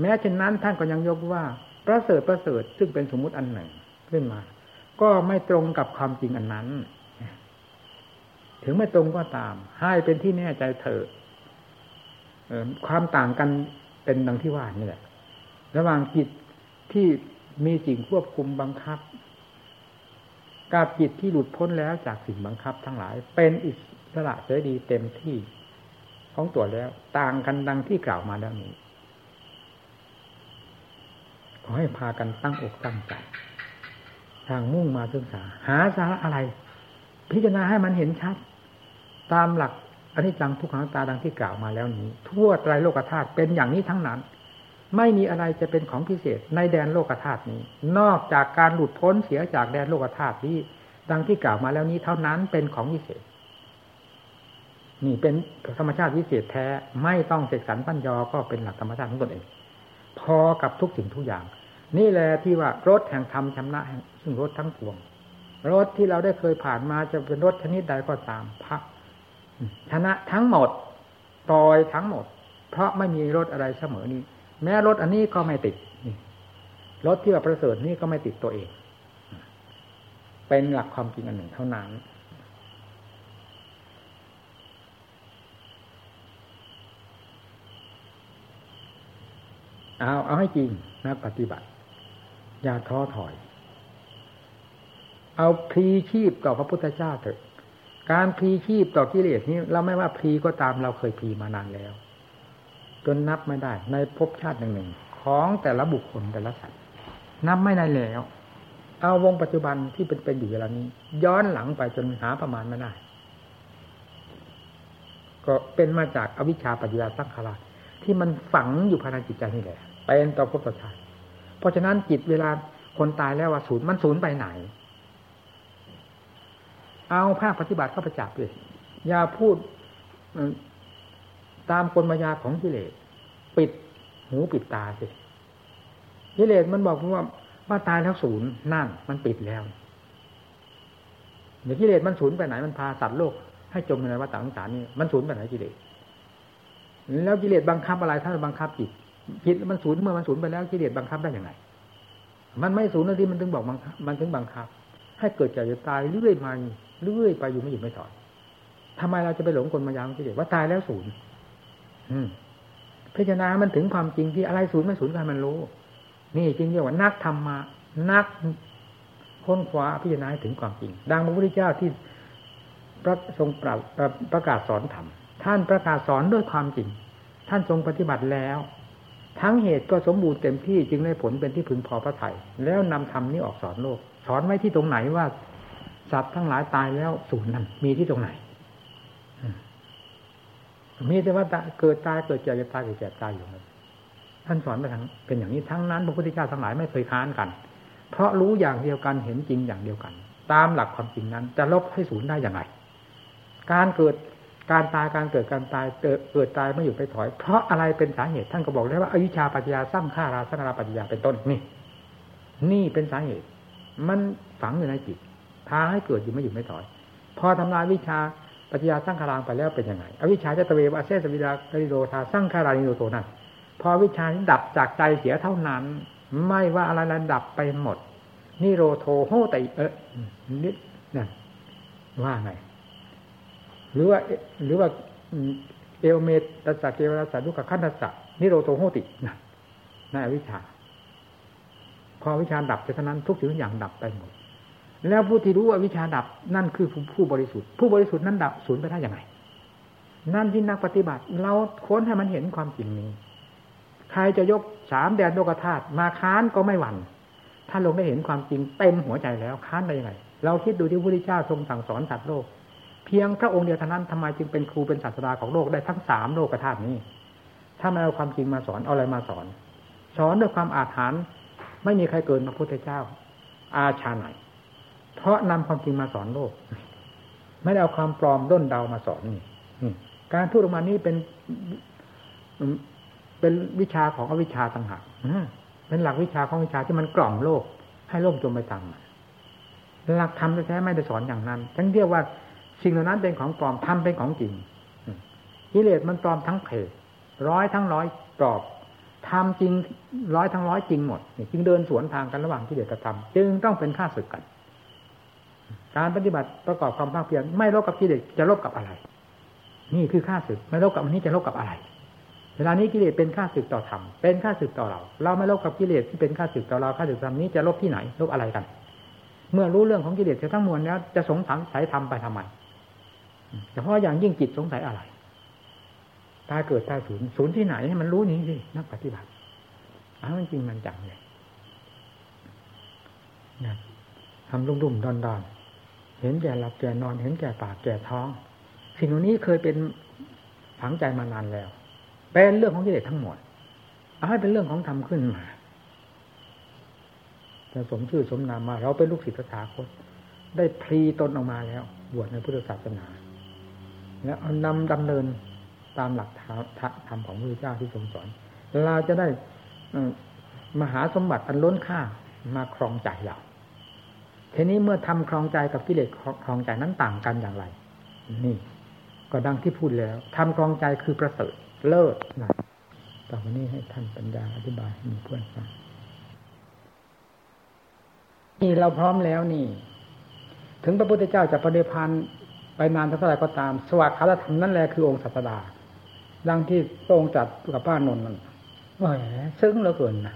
แม้เช่นนั้นท่านก็ยังยกว่าประเสริฐประเสริฐซึ่งเป็นสมมุติอันหนึ่งขึ้นมา ก็ไม่ตรงกับความจริงอันนั้น ถึงไม่ตรงก็ตาม ให้เป็นที่แน่ใจเถอะความต่างกันเป็นดังที่ว่านี่แหละระหว่างจิตที่มีสิ่งควบคุมบังคับ กับจิตที่หลุดพ้นแล้วจากสิ่งบังคับทั้งหลาย เป็นอิสระเสรีเต็มที่ของตัวแล้ว ต่างกันดังที่กล่าวมาแล้วนี้ ขอให้พากันตั้งอกตั้งใจทางมุ่งมาศึกษา หาสาระอะไร พิจารณาให้มันเห็นชัด ตามหลักอนิจจังทุกขังตาดังที่กล่าวมาแล้วนี้ ทั่วไตรโลกธาตุเป็นอย่างนี้ทั้งนั้น ไม่มีอะไรจะเป็นของพิเศษในแดนโลกธาตุนี้ นอกจากการหลุดพ้นเสียจากแดนโลกธาตุที่ดังที่กล่าวมาแล้วนี้เท่านั้นเป็นของพิเศษ นี่เป็นธรรมชาติพิเศษแท้ไม่ต้องเสกสรรปัญญาก็เป็นหลักธรรมชาติของตนเอง พอกับทุกสิ่งทุกอย่าง นี่แหละที่ว่ารถแห่งธรรมชำนะซึ่งรถทั้งปวง รถที่เราได้เคยผ่านมาจะเป็นรถชนิดใดก็ตามพระชนะทั้งหมดปล่อยทั้งหมด เพราะไม่มีรถอะไรเสมอนี้ แม้รถอันนี้ก็ไม่ติดรถที่ว่าประเสริฐนี่ก็ไม่ติดตัวเอง เป็นหลักความจริงอันหนึ่งเท่านั้น เอาเอาให้จริงนะปฏิบัติ อย่าท้อถอย เอาพลีชีพต่อพระพุทธเจ้าเถอะ การพลีชีพต่อกิเลสนี้ เราไม่ว่าพลีก็ตามเราเคยพลีมานานแล้ว จนนับไม่ได้ ในภพชาติหนึ่งหนึ่งของแต่ละบุคคลแต่ละสัตว์นับไม่ได้แล้ว เอาวงปัจจุบันที่เป็นเป็นอยู่เวลานี้ ย้อนหลังไปจนหาประมาณไม่ได้ ก็เป็นมาจากอวิชชาปัจจยาสังขาร ที่มันฝังอยู่ภายในจิตใจนี่แหละเป็นต่อภพต่อชาติเพราะฉะนั้นจิตเวลาคนตายแล้วว่าศูนย์มันศูนย์ไปไหน เอาภาคปฏิบัติเข้าไปจับเลยอย่าพูดตามกลมายาของกิเลสปิดหูปิดตาสิกิเลสมันบอกว่าว่าตายแล้วศูนย์นั่นมันปิดแล้วเดี๋ยวกิเลสมันศูนย์ไปไหนมันพาสัตว์โลกให้จมในวัฏสงสารนี่มันศูนย์ไปไหนกิเลส แล้วกิเลสบังคับอะไรถ้าบังคับจิตจิตมันศูนย์เมื่อมันศูนย์ไปแล้วกิเลสบังคับได้ยังไงมันไม่ศูนย์นาทีมันถึงบอกบังคับมันถึงบังคับ ให้เกิดใจจะตายเรื่อยมาเรื่อยไปอยู่ไม่หยุดไม่ถอยทำไมเราจะไปหลงกลมายาของกิเลสว่าตายแล้วศูนย์อืมพิจารณามันถึงความจริงที่อะไรศูนย์ไม่ศูนย์กันมันรู้ นี่จริงเรียกว่านักธรรมานักค้นคว้าพิจารณาถึงความจริง ดังพระพุทธเจ้าที่พระทรงปรับประกาศสอนธรรม ท่านประกาศสอนด้วยความจริง ท่านทรงปฏิบัติแล้ว ทั้งเหตุก็สมบูรณ์เต็มที่จึงได้ผลเป็นที่พึงพอพระไถ่แล้วนำธรรมนี้ออกสอนโลก สอนไว้ที่ตรงไหนว่าสัตว์ทั้งหลายตายแล้วศูนย์นั้นมีที่ตรงไหนมีแต่ว่าเกิดตายเกิดเจ็บตายเกิดเจ็บตายอยู่ท่านสอนไปทางเป็นอย่างนี้ทั้งนั้นพระพุทธเจ้าทั้งหลายไม่เคยค้านกัน เพราะรู้อย่างเดียวกันเห็นจริงอย่างเดียวกัน ตามหลักความจริงนั้น จะลบให้ศูนย์ได้อย่างไรการเกิด การตายการเกิดการตายเกิดเกิดตายไม่อยู่ไปถอย เพราะอะไรเป็นสาเหตุท่านก็บอกได้ว่าอวิชชาปัญญาสร้างฆ่าราสนาปัญญาเป็นต้นนี่ นี่เป็นสาเหตุ มันฝังอยู่ในจิตพาให้เกิดอยู่ไม่อยู่ไม่ถอย พอทำลายวิชาปัญญาสร้างคารางไปแล้วเป็นยังไง อวิชชาจะตะเววอาเซสวิดากริโดธาสร้างคารานิโรโตนั่นพอวิชานี้ดับจากใจเสียเท่านั้น ไม่ว่าอะไรระดับไปหมดนิโรโทโหติเออนิดนั่นว่าไง หรือว่า หรือว่าเอวเมตตสักเกวรสัดุกขันธสันิโรโทโหตินะในอวิชชา พอวิชาดับเท่านั้นทุกสิ่งทุกอย่างดับไปหมด แล้วผู้ที่รู้ว่าวิชาดับนั่นคือผู้บริสุทธิ์ ผู้บริสุทธิ์นั้นดับศูนย์ไปได้อยังไงนั่นที่นักปฏิบัติ เราค้นให้มันเห็นความจริงนี้ ใครจะยกสามแดนโลกธาตุมาค้านก็ไม่หวัน่นถ้าลงได้เห็นความจริงเต็มหัวใจแล้วค้านได้ยังไง เราคิดดูที่พระพุทธเจ้าทรงสั่งสอนสัตว์โลก เพียงพระองค์เดียวเท่านั้นทำไมจึงเป็นครูเป็นศาสดาของโลกได้ทั้งสามโลกธาตุนี้ถ้าไม่เอาความจริงมาสอนเอาอะไรมาสอน สอนด้วยความอาถรรพ์ไม่มีใครเกินพระพุทธเจ้า อาชาไหน เพราะนำความจริงมาสอนโลก ไม่ได้เอาความปลอมด้นเดามาสอนนี่การพูดออกมานี้เป็นเป็นวิชาของอวิชาต่างหากเป็นหลักวิชาของวิชาที่มันกล่อมโลก ให้โลกจมไปตามหลักธรรมแท้ไม่ได้สอนอย่างนั้น ทั้งเรียกว่า สิ่งเหล่านั้นเป็นของปลอมทำเป็นของจริงกิเลสมันปลอมทั้งเพศร้อยทั้งร้อยปลอบทำจริงร้อยทั้งร้อยจริงหมดจึงเดินสวนทางกันระหว่างกิเลสกับธรรมจึงต้องเป็นข้าศึกกัน การปฏิบัติประกอบความภาคเพียรไม่ลบกับกิเลสจะลบกับอะไร นี่คือข้าศึกไม่ลบกับอันนี้จะลบกับอะไร เวลานี้กิเลสเป็นข้าศึกต่อธรรมเป็นข้าศึกต่อเรา เราไม่ลบกับกิเลสที่เป็นข้าศึกต่อเราข้าศึกธรรมนี้จะลบที่ไหนลบอะไรกัน เมื่อรู้เรื่องของกิเลสทั้งมวลแล้วจะสงสัยธรรมไปทำไม เฉพาะอย่างยิ่งจิตสงสัยอะไรตาเกิดตายศูนย์ศูนย์ที่ไหนให้มันรู้นี้สินักปฏิบัติอ้าวจริงมันจังเลยนะทำรุ่มๆดอนๆเห็นแก่หลับแก่นอน เห็นแก่ปากแก่ท้อง สิ่งเหล่านี้เคยเป็นฝังใจมานานแล้ว เป็นเรื่องของกิเลสทั้งหมด เอาให้เป็นเรื่องของธรรมขึ้นมาจะสมชื่อสมนามมา เราเป็นลูกศิษย์พระสาคตได้พลีตนออกมาแล้ว บวชในพุทธศาสนา แล้วนำดำเนินตามหลักธรรมของพระเจ้าที่ทรงสอน เราจะได้มหาสมบัติอันล้นค่ามาครองใจเราทีนี้เมื่อทำคลองใจกับกิเลสคลองใจนั้นต่างกันอย่างไร นี่ ก็ดังที่พูดแล้วทำคลองใจคือประเสริฐเลิศนะต่อไปนี้ให้ท่านปัญญาอธิบายมีเพื่อนฟังนี่เราพร้อมแล้วนี่ ถึงพระพุทธเจ้าจะปฏิพันธ์ ไปนานเท่าไหร่ก็ตาม สวัสดิ์คาธรรมนั่นแหละคือองค์สัตดาดังที่พระองค์จัดกับป้านนท์มันว่าซึ้งเหลือเกินนะ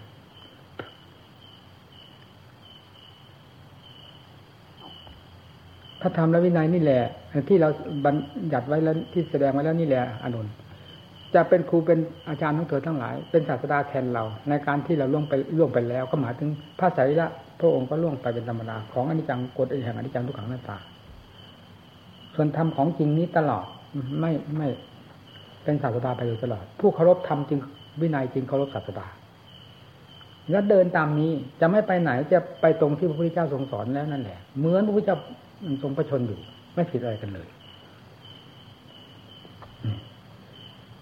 พระธรรมและวินัยนี่แหละที่เราบัญญัติไว้แล้วที่แสดงไว้แล้วนี่แหละอนุนจะเป็นครูเป็นอาจารย์ของเธอทั้งหลาย เป็นศาสดาแทนเรา ในการที่เราล่วงไปล่วงไปแล้ว ก็หมายถึงพระสารีระพระองค์ก็ล่วงไปเป็นธรรมดาของอนิจจังกฎแห่งอนิจจังทุกขังหน้าตา ส่วนธรรมของจริงนี้ตลอดไม่ไม่เป็นศาสดาไปโดยตลอด ผู้เคารพธรรมจริงวินัยจริงเคารพศาสดาแล้วเดินตามนี้จะไม่ไปไหนจะไปตรงที่พระพุทธเจ้าทรงสอนแล้วนั่นแหละเหมือนพระพุทธเจ้าทรงประชนอยู่ ไม่ผิดอะไรกันเลย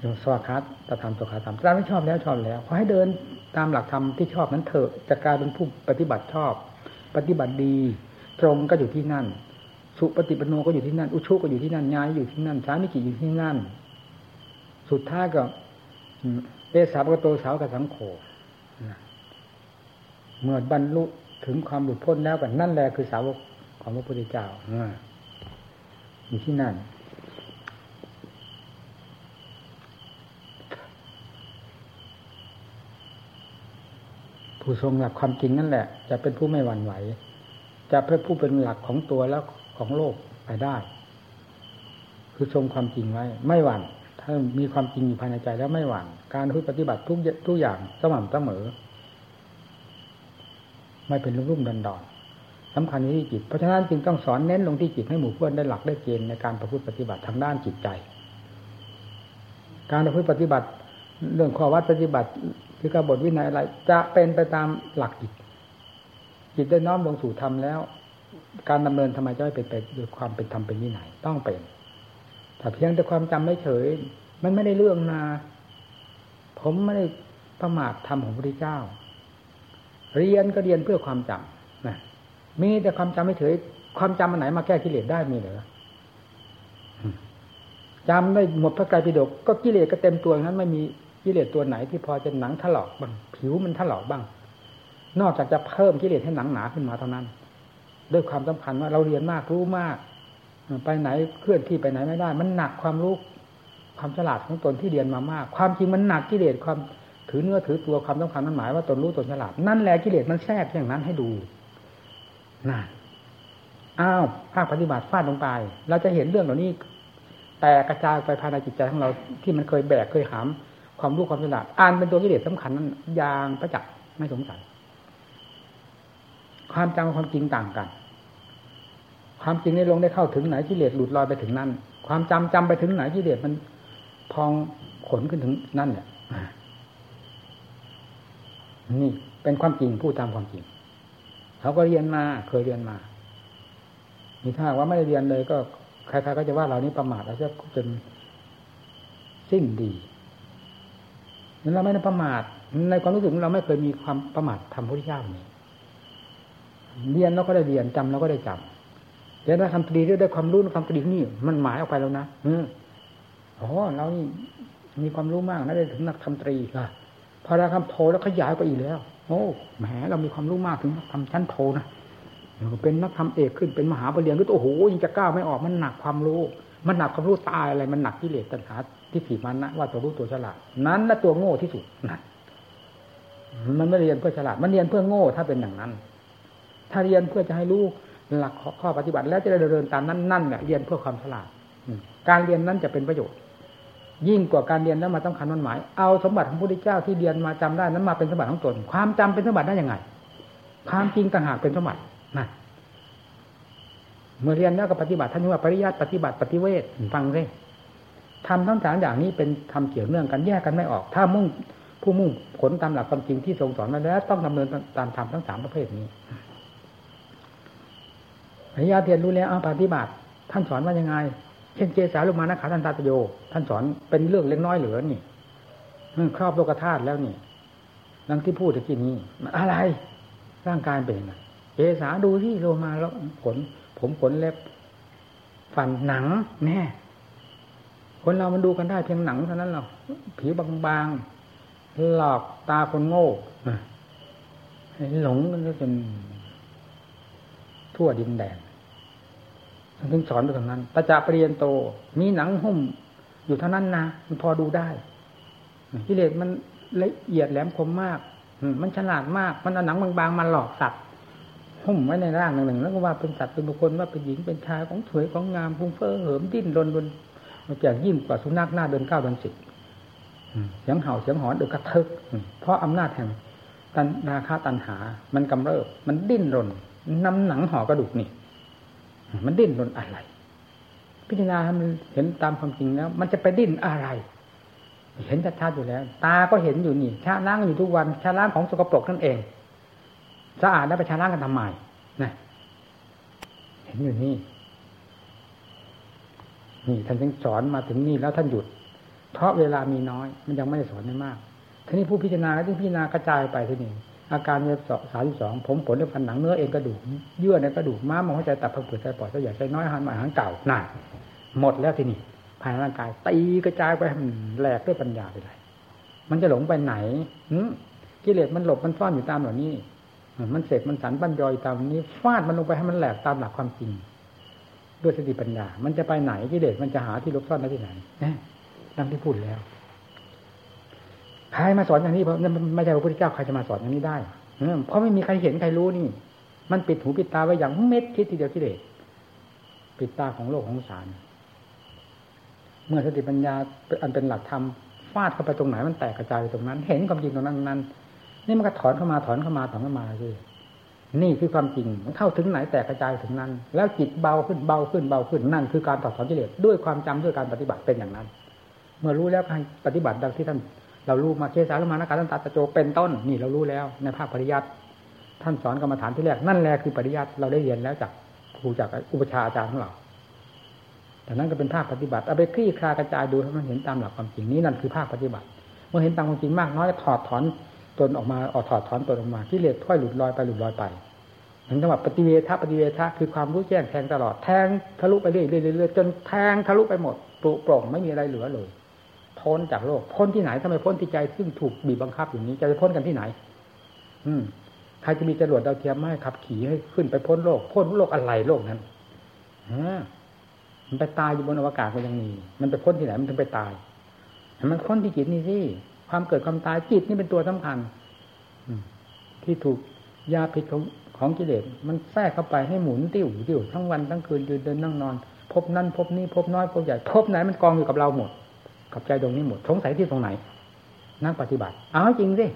จงสวาคัตตธรรมสวขาธรรมเราไม่ชอบแล้วชอบแล้วขอให้เดินตามหลักธรรมที่ชอบนั้นเถอะจะกลายเป็นผู้ปฏิบัติชอบ ปฏิบัติดี ตรงก็อยู่ที่นั่น สุปฏิปโนก็อยู่ที่นั่น อุชุก็อยู่ที่นั่นญาณอยู่ที่นั่นสามิจิอยู่ที่นั่น สุดท้ายก็เอสาปโตสาวกับสังโฆเมื่อบรรลุถึงความหลุดพ้นแล้วกันนั่นแหละคือสาวกของพระพุทธเจ้าอยู่ที่นั่น ผู้ทรงหลักความจริงนั่นแหละ จะเป็นผู้ไม่หวั่นไหว จะเป็นผู้เป็นหลักของตัวแล้ว ของโลกไปได้ คือทรงความจริงไว้ ไม่หวั่นถ้ามีความจริงอยู่ภายในใจแล้วไม่หวั่นการปฏิบัติทุกทุกอย่างสม่ำเสมอ ไม่เป็นรุ่มดันดอนสำคัญที่จิตเพราะฉะนั้นจึงต้องสอนเน้นลงที่จิตให้หมู่เพื่อนได้หลักได้เกณฑ์ในการประพฤติปฏิบัติทางด้านจิตใจ การประพฤติปฏิบัติเรื่องข้อวัดปฏิบัติคือกบฏวินัยอะไร จะเป็นไปตามหลักจิตจิตได้น้อมลงสู่ธรรมแล้ว การดำเนินทำไมจะไม่เป็นไปด้วยความเป็นธรรมเป็นวินัยต้องเป็นแต่เพียงแต่ความจำไม่เฉย มันไม่ได้เรื่องนาผมไม่ได้ประมาทธรรมของพระพุทธเจ้า เรียนก็เรียนเพื่อความจำนะมีแต่ความจำไม่เฉย ความจำมันไหนมาแก้กิเลสได้มีเหรอจำได้หมดพระกายปิฎกก็กิเลสก็เต็มตัวนั้นไม่มีกิเลสตัวไหนที่พอจะหนังถลอกบ้างผิวมันถลอกบ้าง นอกจากจะเพิ่มกิเลสให้หนังหนาขึ้นมาเท่านั้น ด้วยความสำคัญว่าเราเรียนมากรู้มาก ไปไหนเคลื่อนที่ไปไหนไม่ได้ มันหนักความรู้ความฉลาดของตนที่เรียนมามาก ความจริงมันหนักกิเลสความถือเนื้อถือตัวความต้องการนั้นหมายว่าตนรู้ตนฉลาดนั่นแหละกิเลสมันแทรกอย่างนั้นให้ดูนั่นอ้าวภาคปฏิบัติฟาดลงไป เราจะเห็นเรื่องเหล่านี้ แต่กระจายไปภายในจิตใจของเราที่มันเคยแบกเคยหาม ความรู้ความฉลาดอ่านเป็นตัวกิเลสสำคัญนั้นยางประจักษ์ไม่สงสัย ความจำความจริงต่างกัน ความจริงในลงได้เข้าถึงไหนกิเลสหลุดลอยไปถึงนั่น ความจำจำไปถึงไหนกิเลสมันพองขนขึ้นถึงนั่นเนี่ยนี่เป็นความจริงพูดตามความจริง เขาก็เรียนมาเคยเรียนมามีถ้าว่าไม่ได้เรียนเลยก็ใครๆก็จะว่าเรานี้ประมาทเราจะเป็นสิ่งดีนั้นเราไม่ได้ประมาทในความรู้สึกเราไม่เคยมีความประมาททำพุทธเจ้านี้ เรียนเราก็ได้เรียนจำเราก็ได้จำเรียนได้คำตรีได้ความรู้คำตรีนี่มันหมายออกไปแล้วนะอืออ๋อเรานี่มีความรู้มากนะได้ถึงนักทำตรีค่ะพอเราทำโทแล้วขยายไปอีกแล้ว โอ้แหมเรามีความรู้มากถึงทำชั้นโทนะเป็นนักทำเอกขึ้นเป็นมหาปรริญญาก็โอ้โหยังจะก้าวไม่ออกมันหนักความรู้ มันหนักความรู้ตายอะไร มันหนักที่เลสตัณหาที่ผีมันนะว่าตัวรู้ตัวฉลาด นั้นและตัวโง่ที่สุดนั่นมันไม่เรียนเพื่อฉลาด มันเรียนเพื่อโง่ถ้าเป็นอย่างนั้น ถ้าเรียนเพื่อจะให้รู้หลักข้อปฏิบัติ แล้วจะได้เดินตามนั้นนั่นแหละเรียนเพื่อความฉลาดการเรียนนั้นจะเป็นประโยชน์ ยิ่งกว่าการเรียนแล้วมาต้องคันมันหมาย เอาสมบัติของพระพุทธเจ้าที่เรียนมาจำได้นั้นมาเป็นสมบัติของตนความจำเป็นสมบัติได้ยังไง ความจริงต่างหากเป็นสมบัตินั่นเมื่อเรียนแล้วก็ปฏิบัติท่านว่าปริยัติปฏิบัติปฏิเวทฟังเลยทำทั้งสามอย่างนี้เป็นทำเกี่ยวเนื่องกันแยกกันไม่ออก ถ้ามุ่งผู้มุ่งผลตามหลักความจริงที่ทรงสอนมาแล้ว ต้องดำเนินตามธรรมทั้งสามประเภทนี้ ปริยัติเรียนรู้แล้วเอาปฏิบัติ ท่านสอนว่ายังไง เช่นเจสาลุมานะขาทันตาตโย ท่านสอนเป็นเรื่องเล็กน้อยเหลือนี่ครอบโลกธาตุแล้วนี่ดังที่พูดตะกี้นี้อะไร ร่างกายเป็นยังไงเจสาดูที่โลมาแล้วขน ผมขนเล็บฟันหนังแน่คนเรามันดูกันได้เพียงหนังเท่านั้นหรอกผิวบางๆหลอกตาคนโง่หลงกันจนทั่วดินแดน ถึงสอนไปตรงนั้นตาจะปริยนโต มีหนังหุ้มอยู่เท่านั้นนะมันพอดูได้กิเลสมันละเอียดแหลมคมมากมันฉลาดมาก มันเอาหนังบางๆมาหลอกสัตว์หุ้มไว้ในร่างหนึ่งแล้วก็ว่าเป็นสัตว์เป็นบุคคลว่าเป็นหญิงเป็นชายของสวยของงามฟุ้งเฟ้อเหิมดิ้นรนบนมันจะยิ่งกว่าสุนัขหน้าเดินเก้าเดินสิบเสียงเห่าเสียงหอนเดือกระทึกเพราะอำนาจแห่งตันราคาตันหา มันกำเริบ มันดิ้นรนน้ำหนังห่อกระดูกนี่ มันดิ้นรนอะไร พิจารณามันเห็นตามความจริงแล้ว มันจะไปดิ้นอะไร เห็นชัดๆอยู่แล้ว ตาก็เห็นอยู่นี่ชาล้างอยู่ทุกวันชาล้างของสกปรกนั่นเอง สะอาดแล้วไปชาล้างกันทำไมนะเห็นอยู่นี่นี่ท่านจึงสอนมาถึงนี่แล้วท่านหยุด เพราะเวลามีน้อย มันยังไม่ได้สอนได้มากทีนี้ผู้พิจารณาก็จึงพิจารณากระจายไปทีนี้ อาการเวสสามสองผมผลเรื่องฟันหนังเนื้อเองกระดูกเยื่อในกระดูกม้ามหัวใจตับพังผืดไตปอดไตใหญ่ไตน้อยอาหารใหม่อาหารเก่าหนาหมดแล้วทีนี้ภายในร่างกายตีกระจายไปแหลกด้วยปัญญาไปเลยมันจะหลงไปไหนกิเลสมันหลบมันซ่อนอยู่ตามเหล่านี้มันเสกมันสันปัญญอยตามนี้ฟาดมันลงไปให้มันแหลกตามหลักความจริง ด้วยสติปัญญา มันจะไปไหนกิเลสมันจะหาที่ลบซ่อนได้ที่ไหนนี่ดังที่พูดแล้ว ใครมาสอนอย่างนี้เพราะไม่ใช่พระพุทธเจ้าใครจะมาสอนอย่างนี้ได้เพราะไม่มีใครเห็นใครรู้นี่ มันปิดหูปิดตาไว้อย่างเม็ดคิดทีเดียวกิเลสปิดตาของโลกของสาร เมื่อสติปัญญาอันเป็นหลักธรรมฟาดเข้าไปตรงไหนมันแตกกระจายไปตรงนั้น เห็นความจริงตรงนั้นนั้นนี่มันก็ถอนเข้ามาถอนเข้ามาถอนเข้ามาเลยนี่คือความจริงมันเข้าถึงไหนแตกกระจายถึงนั้น แล้วจิตเบาขึ้นเบาขึ้นเบาขึ้นนั่นคือการต่อถอนกิเลสด้วยความจำด้วยการปฏิบัติเป็นอย่างนั้น เมื่อรู้แล้วการปฏิบัติดังที่ท่าน เรารู้มาเคสารมานาการตันตาตะโจเป็นต้นนี่เรารู้แล้ว ในภาคปริยัติท่านสอนกรรมฐานที่แรกนั่นแหละคือปริยัติเราได้เรียนแล้วจากครูจากอุปชาอาจารย์ของเราแต่นั้นก็เป็นภาคปฏิบัติเอาไปคลี่คลากระจายดูให้มันเห็นตามหลักความจริงนี้นั่นคือภาคปฏิบัติ เมื่อเห็นตามความจริงมากน้อยถอดถอนตนออกมาออกถอดถอนตนออกมาที่เลสถ้อยหลุดลอยไปหลุดลอยไปถึงจังหวะปฏิเวทปฏิเวทคือความรู้แจ้งแทงตลอดแทงทะลุไปเรื่อยๆจนแทงทะลุไปหมดปลุกปล่องไม่มีอะไรเหลือเลย พ้นจากโลก พ้นที่ไหนทำไมพ้นที่ใจซึ่งถูกบีบบังคับอย่างนี้จะไปพ้นกันที่ไหน อืมใครจะมีจรวดดาวเทียมไม่ขับขี่ให้ขึ้นไปพ้นโลก พ้นโลกอะไรโลกนั้นฮะมันไปตายอยู่บนอวกาศก็ยังมี มันไปพ้นที่ไหนมันถึงไปตายมันพ้นที่จิตนี่สิความเกิดความตายจิตนี่เป็นตัวสำคัญที่ถูกยาพิษของของกิเลสมันแทรกเข้าไปให้หมุนติ้วติ้วทั้งวันทั้งคืนยืนเดินนั่งนอน พบนั่นพบนี่พบน้อยพบใหญ่พบไหนมันกองอยู่กับเราหมด กับใจตรงนี้หมดสงสัยที่ตรงไหน นั่งปฏิบัติ เอาจริงสิ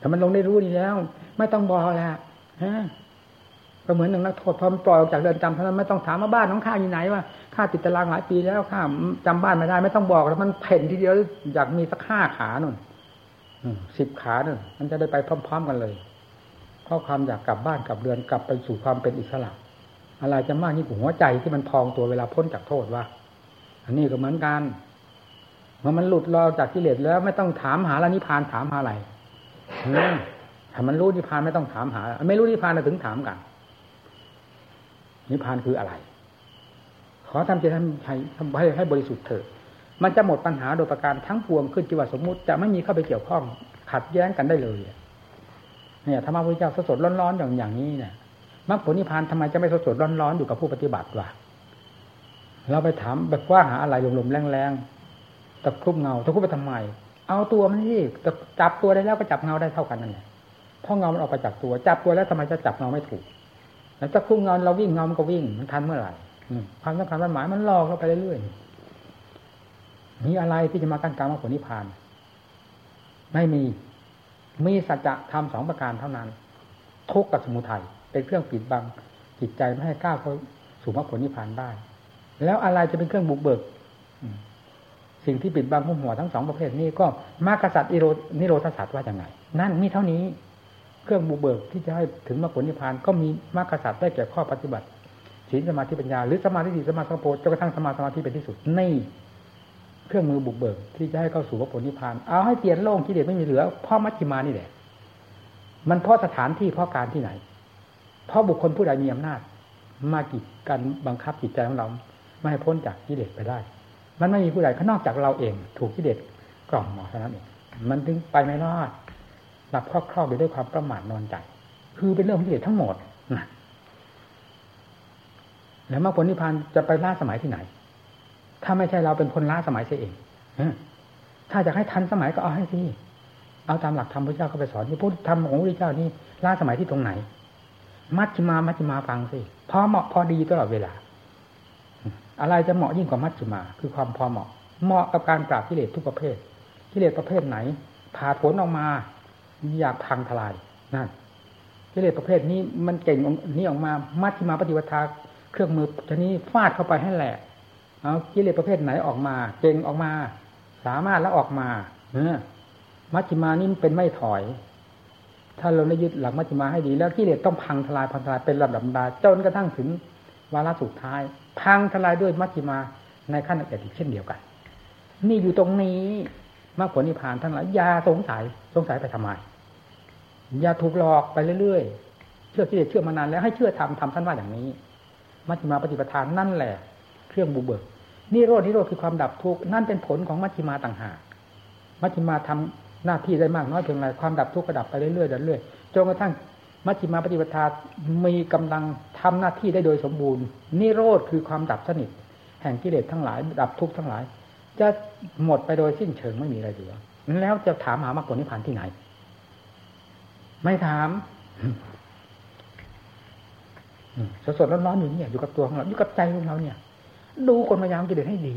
ถ้ามันลงได้รู้ดีแล้ว ไม่ต้องบอกแล้วฮะก็เหมือนหนึ่งนักโทษพอมันปล่อยออกจากเรือนจำเท่านั้นไม่ต้องถามว่าบ้านของข้าอยู่ไหนว่าข้าติดตารางหลายปีแล้วข้าจำบ้านไม่ได้ ไม่ต้องบอกแล้วมันเพ่นทีเดียวอยากมีสักห้าขาหนุนสิบขาหนึ่งมันจะได้ไปพร้อม ๆ กันเลยเพราะความอยากกลับบ้านกลับเรือนกลับไปสู่ความเป็นอิสระ อะไรจะมากยิ่งกว่าหัวใจที่มันพองตัวเวลาพ้นจากโทษว่าอันนี้ก็เหมือนกันเมื่อมันหลุดเรอจากกิเลสแล้วไม่ต้องถามหาละนิพานถามหาอะไรถ้ามันรู้นิพานไม่ต้องถามหา ไม่รู้นิพานถึงถามกัน นิพานคืออะไร ขอทำใจทำให้ให้ให้บริสุทธิ์เถิดมันจะหมดปัญหาโดยประการทั้งปวงขึ้นจิตวสมมุติจะไม่มีเข้าไปเกี่ยวข้องขัดแย้งกันได้เลยเนี่ยธรรมะพุทธเจ้าสดๆร้อนๆอย่างอย่างนี้เนี่ย มรรคผลนิพพานทำไมจะไม่สดสดร้อนๆอยู่กับผู้ปฏิบัติวะเราไปถามแบบว่าหาอะไรลมๆแรงๆตะคุบเงาตะคุบไปทำไม เอาตัวมันที่จับตัวได้แล้วก็จับเงาได้เท่ากันนั่นแหละเพราะเงามันออกไปจากตัว จับตัวแล้วทำไมจะจับเงาไม่ถูกแล้วตะคุบเงาเราวิ่งเงามันก็วิ่งมันทันเมื่อไหร่ความสำคัญมันหมายมันลอกเราไปเรื่อยๆมีอะไรที่จะมากั้นกลางมรรคผลนิพพานไม่มี มีสัจธรรมสองประการเท่านั้น ทุกข์กับสมุทัย เป็นเครื่องปิดบังจิตใจไม่ให้ก้าวเข้าสู่มรรคผลนิพพานได้ แล้วอะไรจะเป็นเครื่องบุกเบิกสิ่งที่ปิดบังหุ้มหัวทั้งสองประเภทนี้ก็มรรคสัตว์อิโรนิโรธศาสตว์ว่าอย่างไง นั่นมีเท่านี้ เครื่องบุกเบิกที่จะให้ถึงมรรคผลนิพพาน ก็มีมรรคสัตว์ได้แก่ข้อปฏิบัติศีลสมาธิปัญญาหรือสมาธิสมาธิสมาธิจนกระทั่งสมาสมาธิเป็นที่สุดนี่เครื่องมือบุกเบิกที่จะให้เข้าสู่มรรคผลนิพพาน เอาให้เตียนโล่งที่เด็ดไม่มีเหลือพ่อมัชฌิมานี่แหละ มันเพราะสถานที่เพราะการที่ไหน เพราะบุคคลผู้ใดมีอำนาจ มากีดกันบังคับจิตใจของเรา ไม่ให้พ้นจากกิเลสไปได้ มันไม่มีผู้ใดนอกจากเราเอง ถูกกิเลสกล่อมหมอเท่านั้นเองมันถึงไปไม่รอดหลับครอบๆไปด้วยความประมาทนอนใจ คือเป็นเรื่องของกิเลสทั้งหมดนะแล้วมรรคผลนิพพานจะไปล่าสมัยที่ไหน ถ้าไม่ใช่เราเป็นคนล่าสมัยเสียเองถ้าอยากให้ทันสมัยก็เอาให้สิเอาตามหลักธรรมพระเจ้าเขาไปสอนที่พุทธธรรมของพระเจ้านี่ล้าสมัยที่ตรงไหน มัชฌิมามัชฌิมาฟังสิพอเหมาะพอดีตลอดเวลา อะไรจะเหมาะยิ่งกว่ามัชฌิมา คือความพอเหมาะ เหมาะกับการปราบกิเลสทุกประเภทกิเลสประเภทไหนผ่าผลออกมาอยากพังทลายนั่นกิเลสประเภทนี้มันเก่งนี่ออกมามัชฌิมาปฏิวัติเครื่องมือชนี้ฟาดเข้าไปให้แหละเอากิเลสประเภทไหนออกมาเก่งออกมา สามารถแล้วออกมาเออมัชฌิมานี่เป็นไม่ถอย ถ้าเราได้ยึดหลักมัชฌิมาให้ดี แล้วกิเลสต้องพังทลายพังทลายเป็นลำดับดาจนกระทั่งถึงวาระสุดท้าย พังทลายด้วยมัชฌิมาในขั้นละเอียดอีกเช่นเดียวกัน นี่อยู่ตรงนี้มรรคผลนิพพานทั้งหลายอย่าสงสัยสงสัยไปทำไมอย่าถูกหลอกไปเรื่อยๆเชื่อที่เชื่อมานานแล้วให้เชื่อทำทำท่านว่าอย่างนี้ มัชฌิมาปฏิปทานนั่นแหละ เครื่องบุเบิกนี่โรดนี่โรดคือความดับทุกข์นั่นเป็นผลของมัชฌิมาต่างหากมัชฌิมาทำ หน้าที่ได้มากน้อยเพียงไรความดับทุกข์ก็ดับไปเรื่อยๆเรื่อยๆจนกระทั่งมัชฌิมาปฏิปทามีกำลังทำหน้าที่ได้โดยสมบูรณ์ นิโรธคือความดับสนิท แห่งกิเลสทั้งหลาย ดับทุกข์ทั้งหลาย จะหมดไปโดยสิ้นเชิงไม่มีอะไรเหลือแล้วจะถามหามรรคผลนิพพานที่ไหน ไม่ถามสดสดร้อนๆอยู่เนี่ยอยู่กับตัวของเราอยู่กับใจของเราเนี่ย ดูคนพยายามกิเลสให้ดี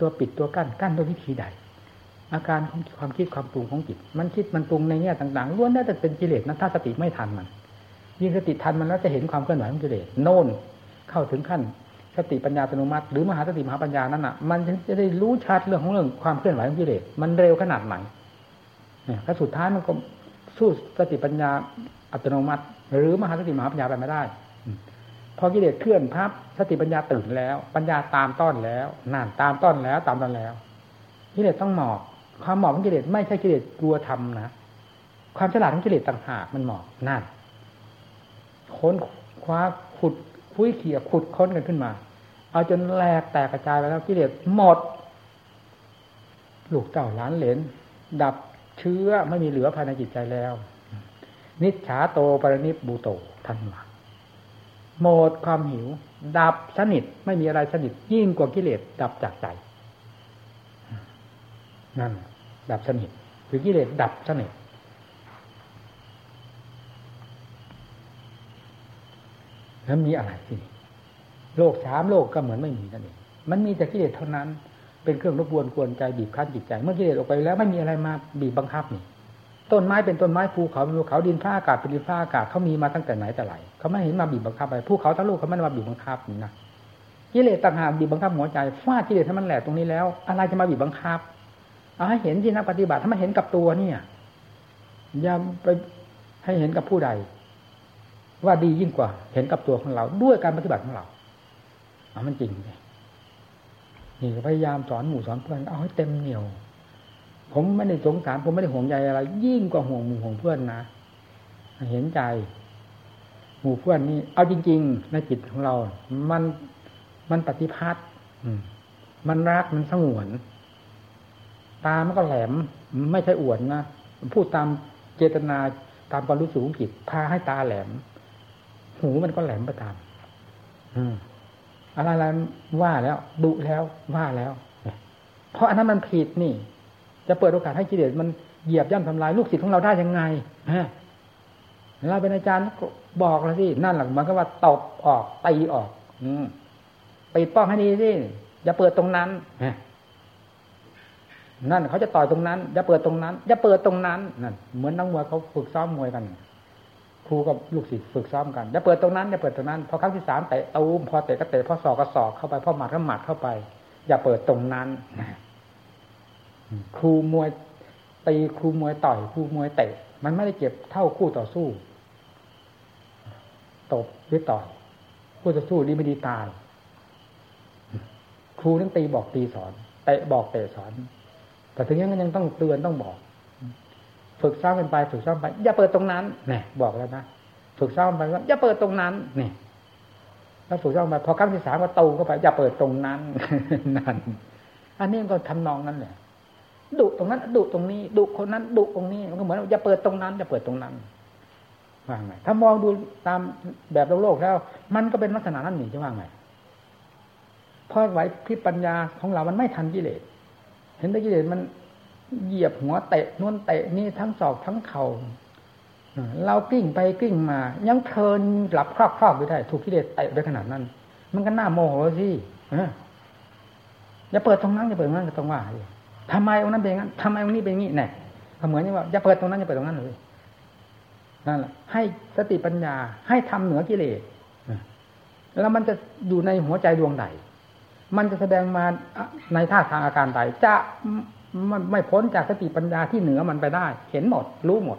ตัวปิดตัวกั้นกั้นด้วยวิธีใด อาการของความคิดความปรุงของจิต มันคิดมันปรุงในแง่ต่างๆล้วนแน่แต่เป็นกิเลสนะถ้าสติไม่ทันมันยิ่งสติทันมันแล้วจะเห็นความเคลื่อนไหวของกิเลสโน่นเข้าถึงขั้น สติปัญญาอัตโนมัติ หรือมหาสติมหาปัญญานั้นอะ มันจะได้รู้ชัดเรื่องของเรื่องความเคลื่อนไหวของกิเลสมันเร็วขนาดไหนเนี่ยถ้าสุดท้ายมันก็สู้สติปัญญาอัตโนมัติ หรือมหาสติมหาปัญญาไปไม่ได้พอกิเลสเคลื่อนพับสติปัญญาตื่นแล้ว ปัญญาตามต้อนแล้วนั่นตามต้อนแล้วตามต้อนแล้วกิเลสต้องหมอบ ความหมอบของกิเลสไม่ใช่กิเลสกลัวทำนะความฉลาดของกิเลสต่างหากมันหมอบนั่นค้นคว้าขุดคุยเขี่ยขุดค้นกันขึ้นมา เอาจนแหลกแตกกระจายไปแล้วกิเลสหมดลูกเต่าล้านเหลนดับเชื้อไม่มีเหลือภายในจิตใจแล้ว นิชาโตปรนิบูโตทันมาหมดความหิว ดับสนิทไม่มีอะไรสนิทยิ่งกว่ากิเลสดับจากใจ นั่น ดับสนิทคือกิเลสดับสนิทแล้วมีอะไรที่นี่โลกสามโลกก็เหมือนไม่มีนั่นเองมันมีแต่กิเลสเท่านั้น เป็นเครื่องรบกวนกวนใจบีบคั้นจิตใจ เมื่อกิเลสออกไปแล้วไม่มีอะไรมาบีบบังคับนี่ต้นไม้เป็นต้นไม้ภูเขาเป็นภูเขาดินฟ้าอากาศเป็นดินฟ้าอากาศเขามีมาตั้งแต่ไหนแต่ไรเขาไม่เห็นมาบีบบังคับไรภูเขาทั้งลูกเขาไม่มาบีบบังคับนี่นะกิเลสต่างหากบีบบังคับหัวใจฟาดกิเลสให้มันแหลกตรงนี้แล้ว อะไรจะมาบีบบังคับ เอาให้เห็นที่นักปฏิบัติถ้ามันเห็นกับตัวเนี่ยอย่าไปให้เห็นกับผู้ใด ว่าดียิ่งกว่า เห็นกับตัวของเรา ด้วยการปฏิบัติของเราเอามันจริงเลยนี่พยายามสอนหมู่สอนเพื่อนเอาให้เต็มเหนียว ผมไม่ได้สงสารผมไม่ได้ห่วงใยอะไร ยิ่งกว่าห่วงหมู่ห่วงเพื่อนนะเห็นใจ หมู่เพื่อนนี่เอาจริง ๆ ในจิตของเรา มันมันปฏิพัทธ์มันรักมันสงวน ตามันก็แหลม ไม่ใช่อวดนะพูดตามเจตนาตามความรู้สึกของจิตพาให้ตาแหลม หูมันก็แหลมไปตาม อืมอะไรอะไรว่าแล้วดุแล้วว่าแล้ว เพราะอันนั้นมันผิดนี่ จะเปิดโอกาสให้กิเลสมันเหยียบย่ำทำลายลูกศิษย์ของเราได้ยังไงฮะเราเป็นอาจารย์บอกแล้วสินั่นหลังมันก็ว่าตบออกตีออก อืมไปป้องให้ดีสิอย่าเปิดตรงนั้น นั่นเขาจะต่อยตรงนั้นอย่าเปิดตรงนั้นอย่าเปิดตรงนั้นนั่นเหมือนนักมวยเขาฝึกซ้อมมวยกัน ครูกับลูกศิษย์ฝึกซ้อมกันอย่าเปิดตรงนั้นอย่าเปิดตรงนั้นพอครั้งที่สามเตะตูมพอเตะก็เตะพอสอกก็สอกเข้าไปพอหมัดก็หมัดเข้าไป อย่าเปิดตรงนั้นครูมวยตีครูมวยต่อยครูมวยเตะ มันไม่ได้เจ็บเท่าคู่ต่อสู้ตบหรือต่อยคู่ต่อสู้ดีไม่ดีตาย ครูต้องตีบอกตีสอนเตะบอกเตะสอน แต่ถึงอย่างนั้นยังต้องเตือนต้องบอก ฝึกซ้อมกันไปฝึกซ้อมไป อย่าเปิดตรงนั้นเนี่ยบอกแล้วนะฝึกซ้อมไปว่าอย่าเปิดตรงนั้นเนี่ยแล้วฝึกซ้อมไปพอครั้งที่สามก็ตูเข้าไป อย่าเปิดตรงนั้นนั่นอันนี้ก็ทำนองนั้นแหละดุตรงนั้นดุตรงนี้ดุคนนั้นดุตรงนี้มันก็เหมือนอย่าเปิดตรงนั้นอย่าเปิดตรงนั้นว่าไงถ้ามองดูตามแบบโลกแล้ว มันก็เป็นลักษณะนั้นหนึ่งจะว่าไงเพราะไหวพิปัญญาของเรามันไม่ทันกิเลส เห็นได้กิเลสมันเหยียบหัวเตะนวนเตะนี่ทั้งศอกทั้งเข่าเรากิ้งไปกิ้งมา ยังเพลินหลับครอบครอบอยู่ได้ ถูกกิเลสเตะไปขนาดนั้น มันก็น่าโมโหสิอย่าเปิดตรงนั้นอย่าเปิดตรงนั้นก็ต้องว่าทำไมองนั้นเป็นงั้นทำไมองนี้เป็นงี้แน่เหมือนนี่ว่าอย่าเปิดตรงนั้นอย่าเปิดตรงนั้นเลยนั่นแหละให้สติปัญญาให้ทำเหนือกิเลสแล้วมันจะอยู่ในหัวใจดวงใด มันจะแสดงมาในท่าทางอาการใดจะมันไม่พ้นจากสติปัญญาที่เหนือมันไปได้ เห็นหมด รู้หมด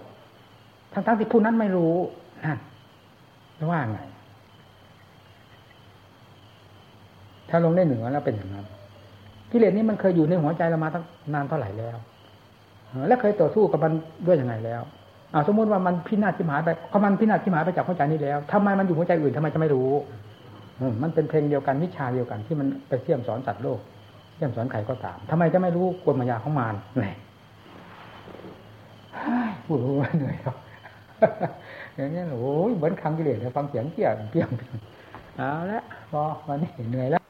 ทั้งๆที่ผู้นั้นไม่รู้นั่นว่าไง ถ้าลงได้เหนือแล้วเป็นอย่างนั้นกิเลสนี้มันเคยอยู่ในหัวใจเรามาตั้งนานเท่าไหร่แล้ว และเคยต่อสู้กับมันด้วยยังไงแล้วเอาสมมติว่ามันพินาศทิมหายไปเขามันพินาศทิมหายไปจากหัวใจนี้แล้วทำไมมันอยู่หัวใจอื่นทำไมจะไม่รู้ มันเป็นเพลงเดียวกันวิชาเดียวกันที่มันไปเสี่ยมสอนสัตว์โลกเสี่ยมสอนใครก็ตามทำไมจะไม่รู้กลมายาของมารไหละพูดว่าเหนื่อยครับอย่างนี้โอ้ยเหมือนคำกิเลสฟังเสียงเกี่ยงเปี่ยงเอาละพอวันนี้เหนื่อยแล้ว